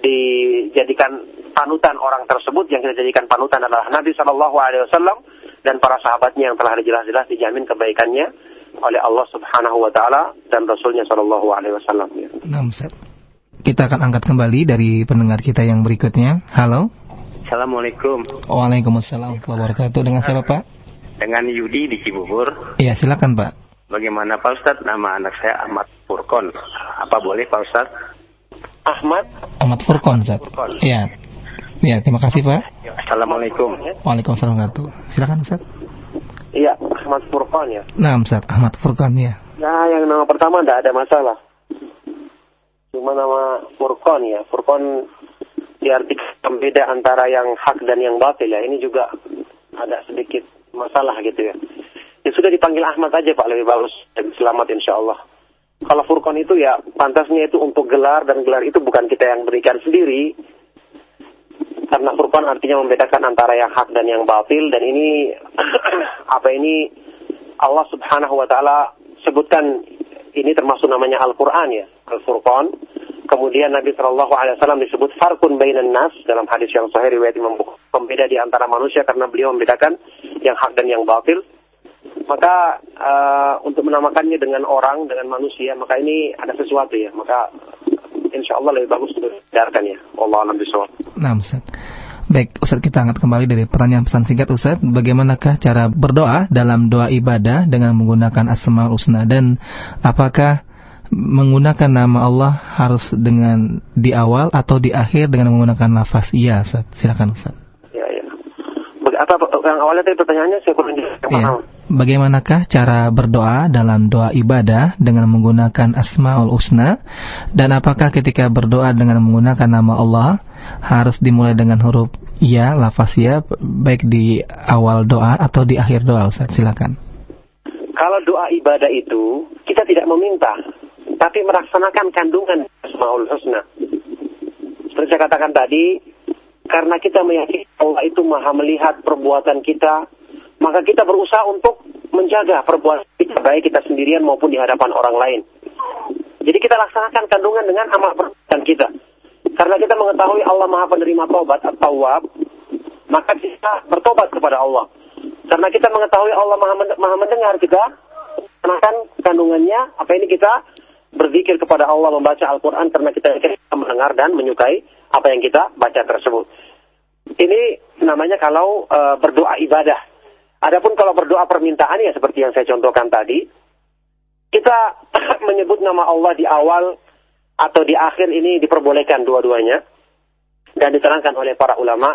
dijadikan panutan orang tersebut yang kita jadikan panutan adalah Nabi Shallallahu Alaihi Wasallam dan para sahabatnya yang telah jelas-jelas dijamin kebaikannya oleh Allah Subhanahu Wa Taala dan Rasulnya Shallallahu Alaihi Wasallam. Nah, Kita akan angkat kembali dari pendengar kita yang berikutnya. Halo. Assalamualaikum. Waalaikumsalam warahmatullahi wabarakatuh. Dengan siapa Pak? Dengan Yudi di Cibubur. Iya silakan Pak. Bagaimana Pak Ustadz? Nama anak saya Ahmad Furkon. Apa boleh Pak Ustadz? Ahmad? Ahmad Furkon, Ustadz. Iya. Iya, terima kasih Pak. Assalamualaikum. Waalaikumsalam warahmatullahi Silakan Ustaz. Iya, Ahmad Furkon ya. Nah, Ustaz, Ahmad Furkon ya. Nah, yang nama pertama tidak ada masalah. Cuma nama Furkon ya. Furkon diartikan beda antara yang hak dan yang batil ya. Ini juga ada sedikit masalah gitu ya. Ya sudah dipanggil Ahmad aja Pak lebih bagus dan selamat insya Allah. Kalau Furqan itu ya pantasnya itu untuk gelar dan gelar itu bukan kita yang berikan sendiri. Karena Furqan artinya membedakan antara yang hak dan yang batil dan ini apa ini Allah Subhanahu wa taala sebutkan ini termasuk namanya Al-Qur'an ya, Al-Furqan. Kemudian Nabi Shallallahu Alaihi Wasallam disebut farkun bainan nas dalam hadis yang sahih riwayat Imam Pembeda di antara manusia karena beliau membedakan yang hak dan yang batil maka uh, untuk menamakannya dengan orang dengan manusia maka ini ada sesuatu ya maka insya Allah lebih bagus untuk dibiarkan ya Allah alam bisawab. Nah Ustaz. Baik, Ustaz kita angkat kembali dari pertanyaan pesan singkat Ustaz. Bagaimanakah cara berdoa dalam doa ibadah dengan menggunakan Asmaul Husna dan apakah menggunakan nama Allah harus dengan di awal atau di akhir dengan menggunakan lafaz iya Ustaz? Silakan Ustaz. Apa yang awalnya tadi pertanyaannya saya kurang ya. Bagaimanakah cara berdoa dalam doa ibadah dengan menggunakan Asmaul Husna dan apakah ketika berdoa dengan menggunakan nama Allah harus dimulai dengan huruf ya, lafaz ya baik di awal doa atau di akhir doa Ustaz? Silakan. Kalau doa ibadah itu kita tidak meminta tapi melaksanakan kandungan Asmaul Husna. Seperti saya katakan tadi, karena kita meyakini Allah itu maha melihat perbuatan kita, maka kita berusaha untuk menjaga perbuatan kita baik kita sendirian maupun di hadapan orang lain. Jadi kita laksanakan kandungan dengan amal perbuatan kita. Karena kita mengetahui Allah Maha Penerima Taubat atau Tawab, maka kita bertobat kepada Allah. Karena kita mengetahui Allah Maha, mendengar kita, laksanakan kandungannya, apa ini kita berzikir kepada Allah membaca Al-Quran karena kita mendengar dan menyukai apa yang kita baca tersebut. Ini namanya kalau e, berdoa ibadah. Adapun kalau berdoa permintaan ya seperti yang saya contohkan tadi, kita menyebut nama Allah di awal atau di akhir ini diperbolehkan dua-duanya dan diterangkan oleh para ulama.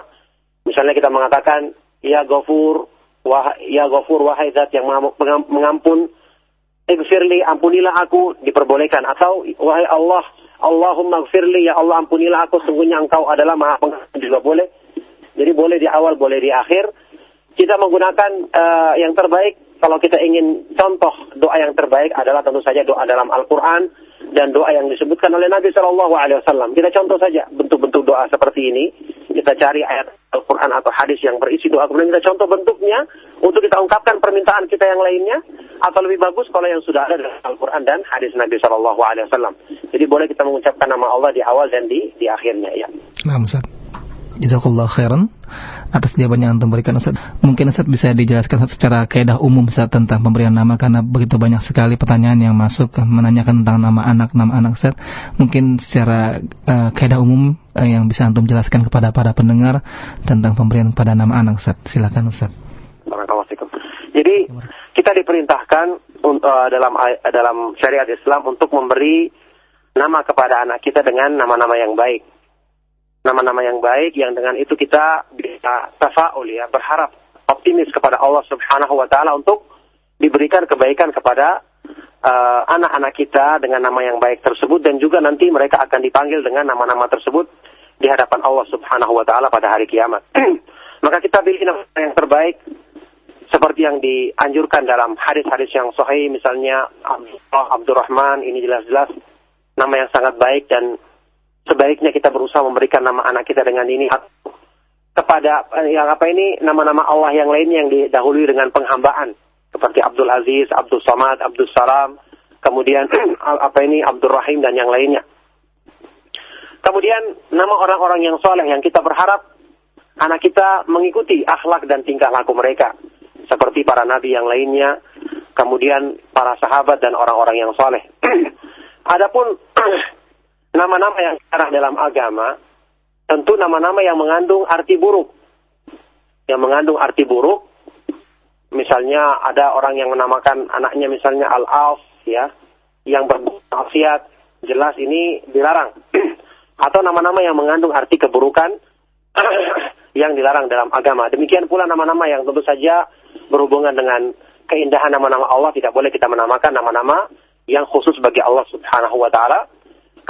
Misalnya kita mengatakan ya Ghafur wah ya Ghafur wahai zat yang mengampun Igfirli ampunilah aku diperbolehkan atau wahai Allah Allahumma gfirli ya Allah ampunilah aku sungguhnya engkau adalah maha pengampun juga boleh. Jadi boleh di awal boleh di akhir kita menggunakan uh, yang terbaik kalau kita ingin contoh doa yang terbaik adalah tentu saja doa dalam Al-Quran dan doa yang disebutkan oleh Nabi Shallallahu Alaihi Wasallam. Kita contoh saja bentuk-bentuk doa seperti ini. Kita cari ayat Al-Quran atau hadis yang berisi doa. Kemudian kita contoh bentuknya untuk kita ungkapkan permintaan kita yang lainnya. Atau lebih bagus kalau yang sudah ada dalam Al-Quran dan hadis Nabi Wasallam. Jadi boleh kita mengucapkan nama Allah di awal dan di di akhirnya ya. Nah. Jazakallah khairan atas jawabannya yang antum berikan Ustaz. Mungkin Ustaz bisa dijelaskan secara kaidah umum Ustaz tentang pemberian nama karena begitu banyak sekali pertanyaan yang masuk menanyakan tentang nama anak, nama anak Ustaz. Mungkin secara uh, kaidah umum uh, yang bisa antum jelaskan kepada para pendengar tentang pemberian pada nama anak Ustaz. Silakan Ustaz. Jadi kita diperintahkan uh, dalam dalam syariat Islam untuk memberi nama kepada anak kita dengan nama-nama yang baik nama-nama yang baik yang dengan itu kita bisa tafaul ya, berharap optimis kepada Allah Subhanahu wa taala untuk diberikan kebaikan kepada uh, anak-anak uh, kita dengan nama yang baik tersebut dan juga nanti mereka akan dipanggil dengan nama-nama tersebut di hadapan Allah Subhanahu wa taala pada hari kiamat. Maka kita pilih nama yang terbaik seperti yang dianjurkan dalam hadis-hadis yang sahih misalnya Abdullah Abdurrahman ini jelas-jelas nama yang sangat baik dan sebaiknya kita berusaha memberikan nama anak kita dengan ini kepada eh, yang apa ini nama-nama Allah yang lainnya yang didahului dengan penghambaan seperti Abdul Aziz, Abdul Samad, Abdul Salam, kemudian apa ini Abdul Rahim dan yang lainnya. Kemudian nama orang-orang yang soleh yang kita berharap anak kita mengikuti akhlak dan tingkah laku mereka seperti para nabi yang lainnya, kemudian para sahabat dan orang-orang yang soleh. Adapun nama-nama yang sekarang dalam agama tentu nama-nama yang mengandung arti buruk. Yang mengandung arti buruk, misalnya ada orang yang menamakan anaknya misalnya Al-Auf, ya, yang bermaksiat, jelas ini dilarang. Atau nama-nama yang mengandung arti keburukan yang dilarang dalam agama. Demikian pula nama-nama yang tentu saja berhubungan dengan keindahan nama-nama Allah tidak boleh kita menamakan nama-nama yang khusus bagi Allah Subhanahu wa taala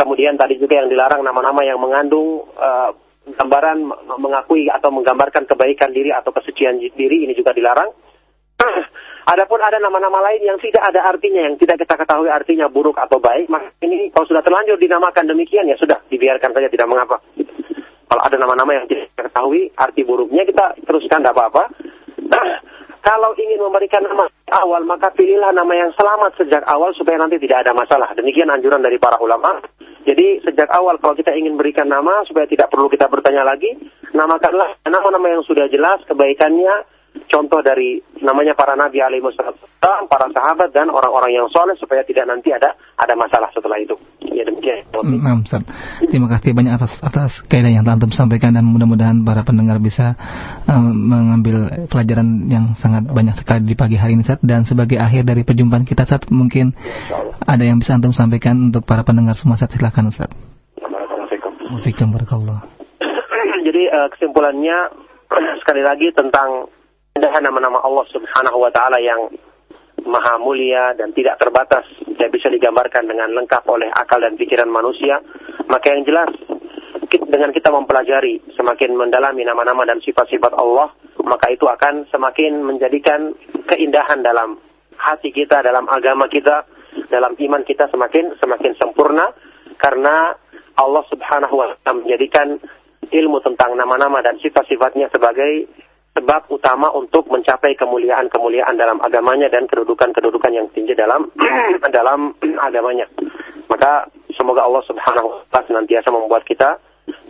Kemudian tadi juga yang dilarang nama-nama yang mengandung uh, gambaran mengakui atau menggambarkan kebaikan diri atau kesucian diri ini juga dilarang. Adapun ada nama-nama lain yang tidak ada artinya, yang tidak kita ketahui artinya buruk atau baik, maka ini kalau sudah terlanjur dinamakan demikian ya sudah dibiarkan saja tidak mengapa. Kalau ada nama-nama yang tidak kita ketahui arti buruknya kita teruskan tidak apa-apa. Kalau ingin memberikan nama awal, maka pilihlah nama yang selamat sejak awal supaya nanti tidak ada masalah. Demikian anjuran dari para ulama. Jadi sejak awal kalau kita ingin berikan nama supaya tidak perlu kita bertanya lagi, namakanlah nama-nama yang sudah jelas kebaikannya, contoh dari namanya para nabi alaihi wasallam, para sahabat dan orang-orang yang soleh supaya tidak nanti ada ada masalah setelah itu. Ya demikian. Nah, Ustaz. Terima kasih banyak atas atas kaidah yang antum sampaikan dan mudah-mudahan para pendengar bisa um, mengambil pelajaran yang sangat banyak sekali di pagi hari ini Ustaz dan sebagai akhir dari perjumpaan kita Ustaz mungkin ada yang bisa antum sampaikan untuk para pendengar semua Ustaz silakan Ustaz. Waalaikumsalam Jadi uh, kesimpulannya sekali lagi tentang keindahan nama-nama Allah Subhanahu wa taala yang maha mulia dan tidak terbatas, tidak bisa digambarkan dengan lengkap oleh akal dan pikiran manusia, maka yang jelas dengan kita mempelajari, semakin mendalami nama-nama dan sifat-sifat Allah, maka itu akan semakin menjadikan keindahan dalam hati kita, dalam agama kita, dalam iman kita semakin semakin sempurna karena Allah Subhanahu wa taala menjadikan ilmu tentang nama-nama dan sifat-sifatnya sebagai sebab utama untuk mencapai kemuliaan-kemuliaan dalam agamanya dan kedudukan-kedudukan yang tinggi dalam dalam agamanya. Maka semoga Allah Subhanahu wa taala senantiasa membuat kita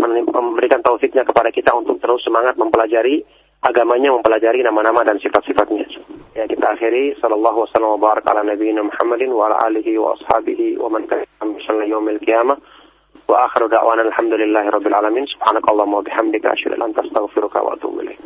memberikan taufiknya kepada kita untuk terus semangat mempelajari agamanya, mempelajari nama-nama dan sifat-sifatnya. Ya kita akhiri sallallahu wasallam wa barak ala nabiyina Muhammadin wa ala alihi wa ashabihi wa man tabi'ahum bi yaumil qiyamah. Wa rabbil alamin. Subhanakallahumma wa bihamdika asyhadu an la ilaha illa anta astaghfiruka wa atubu ilaik.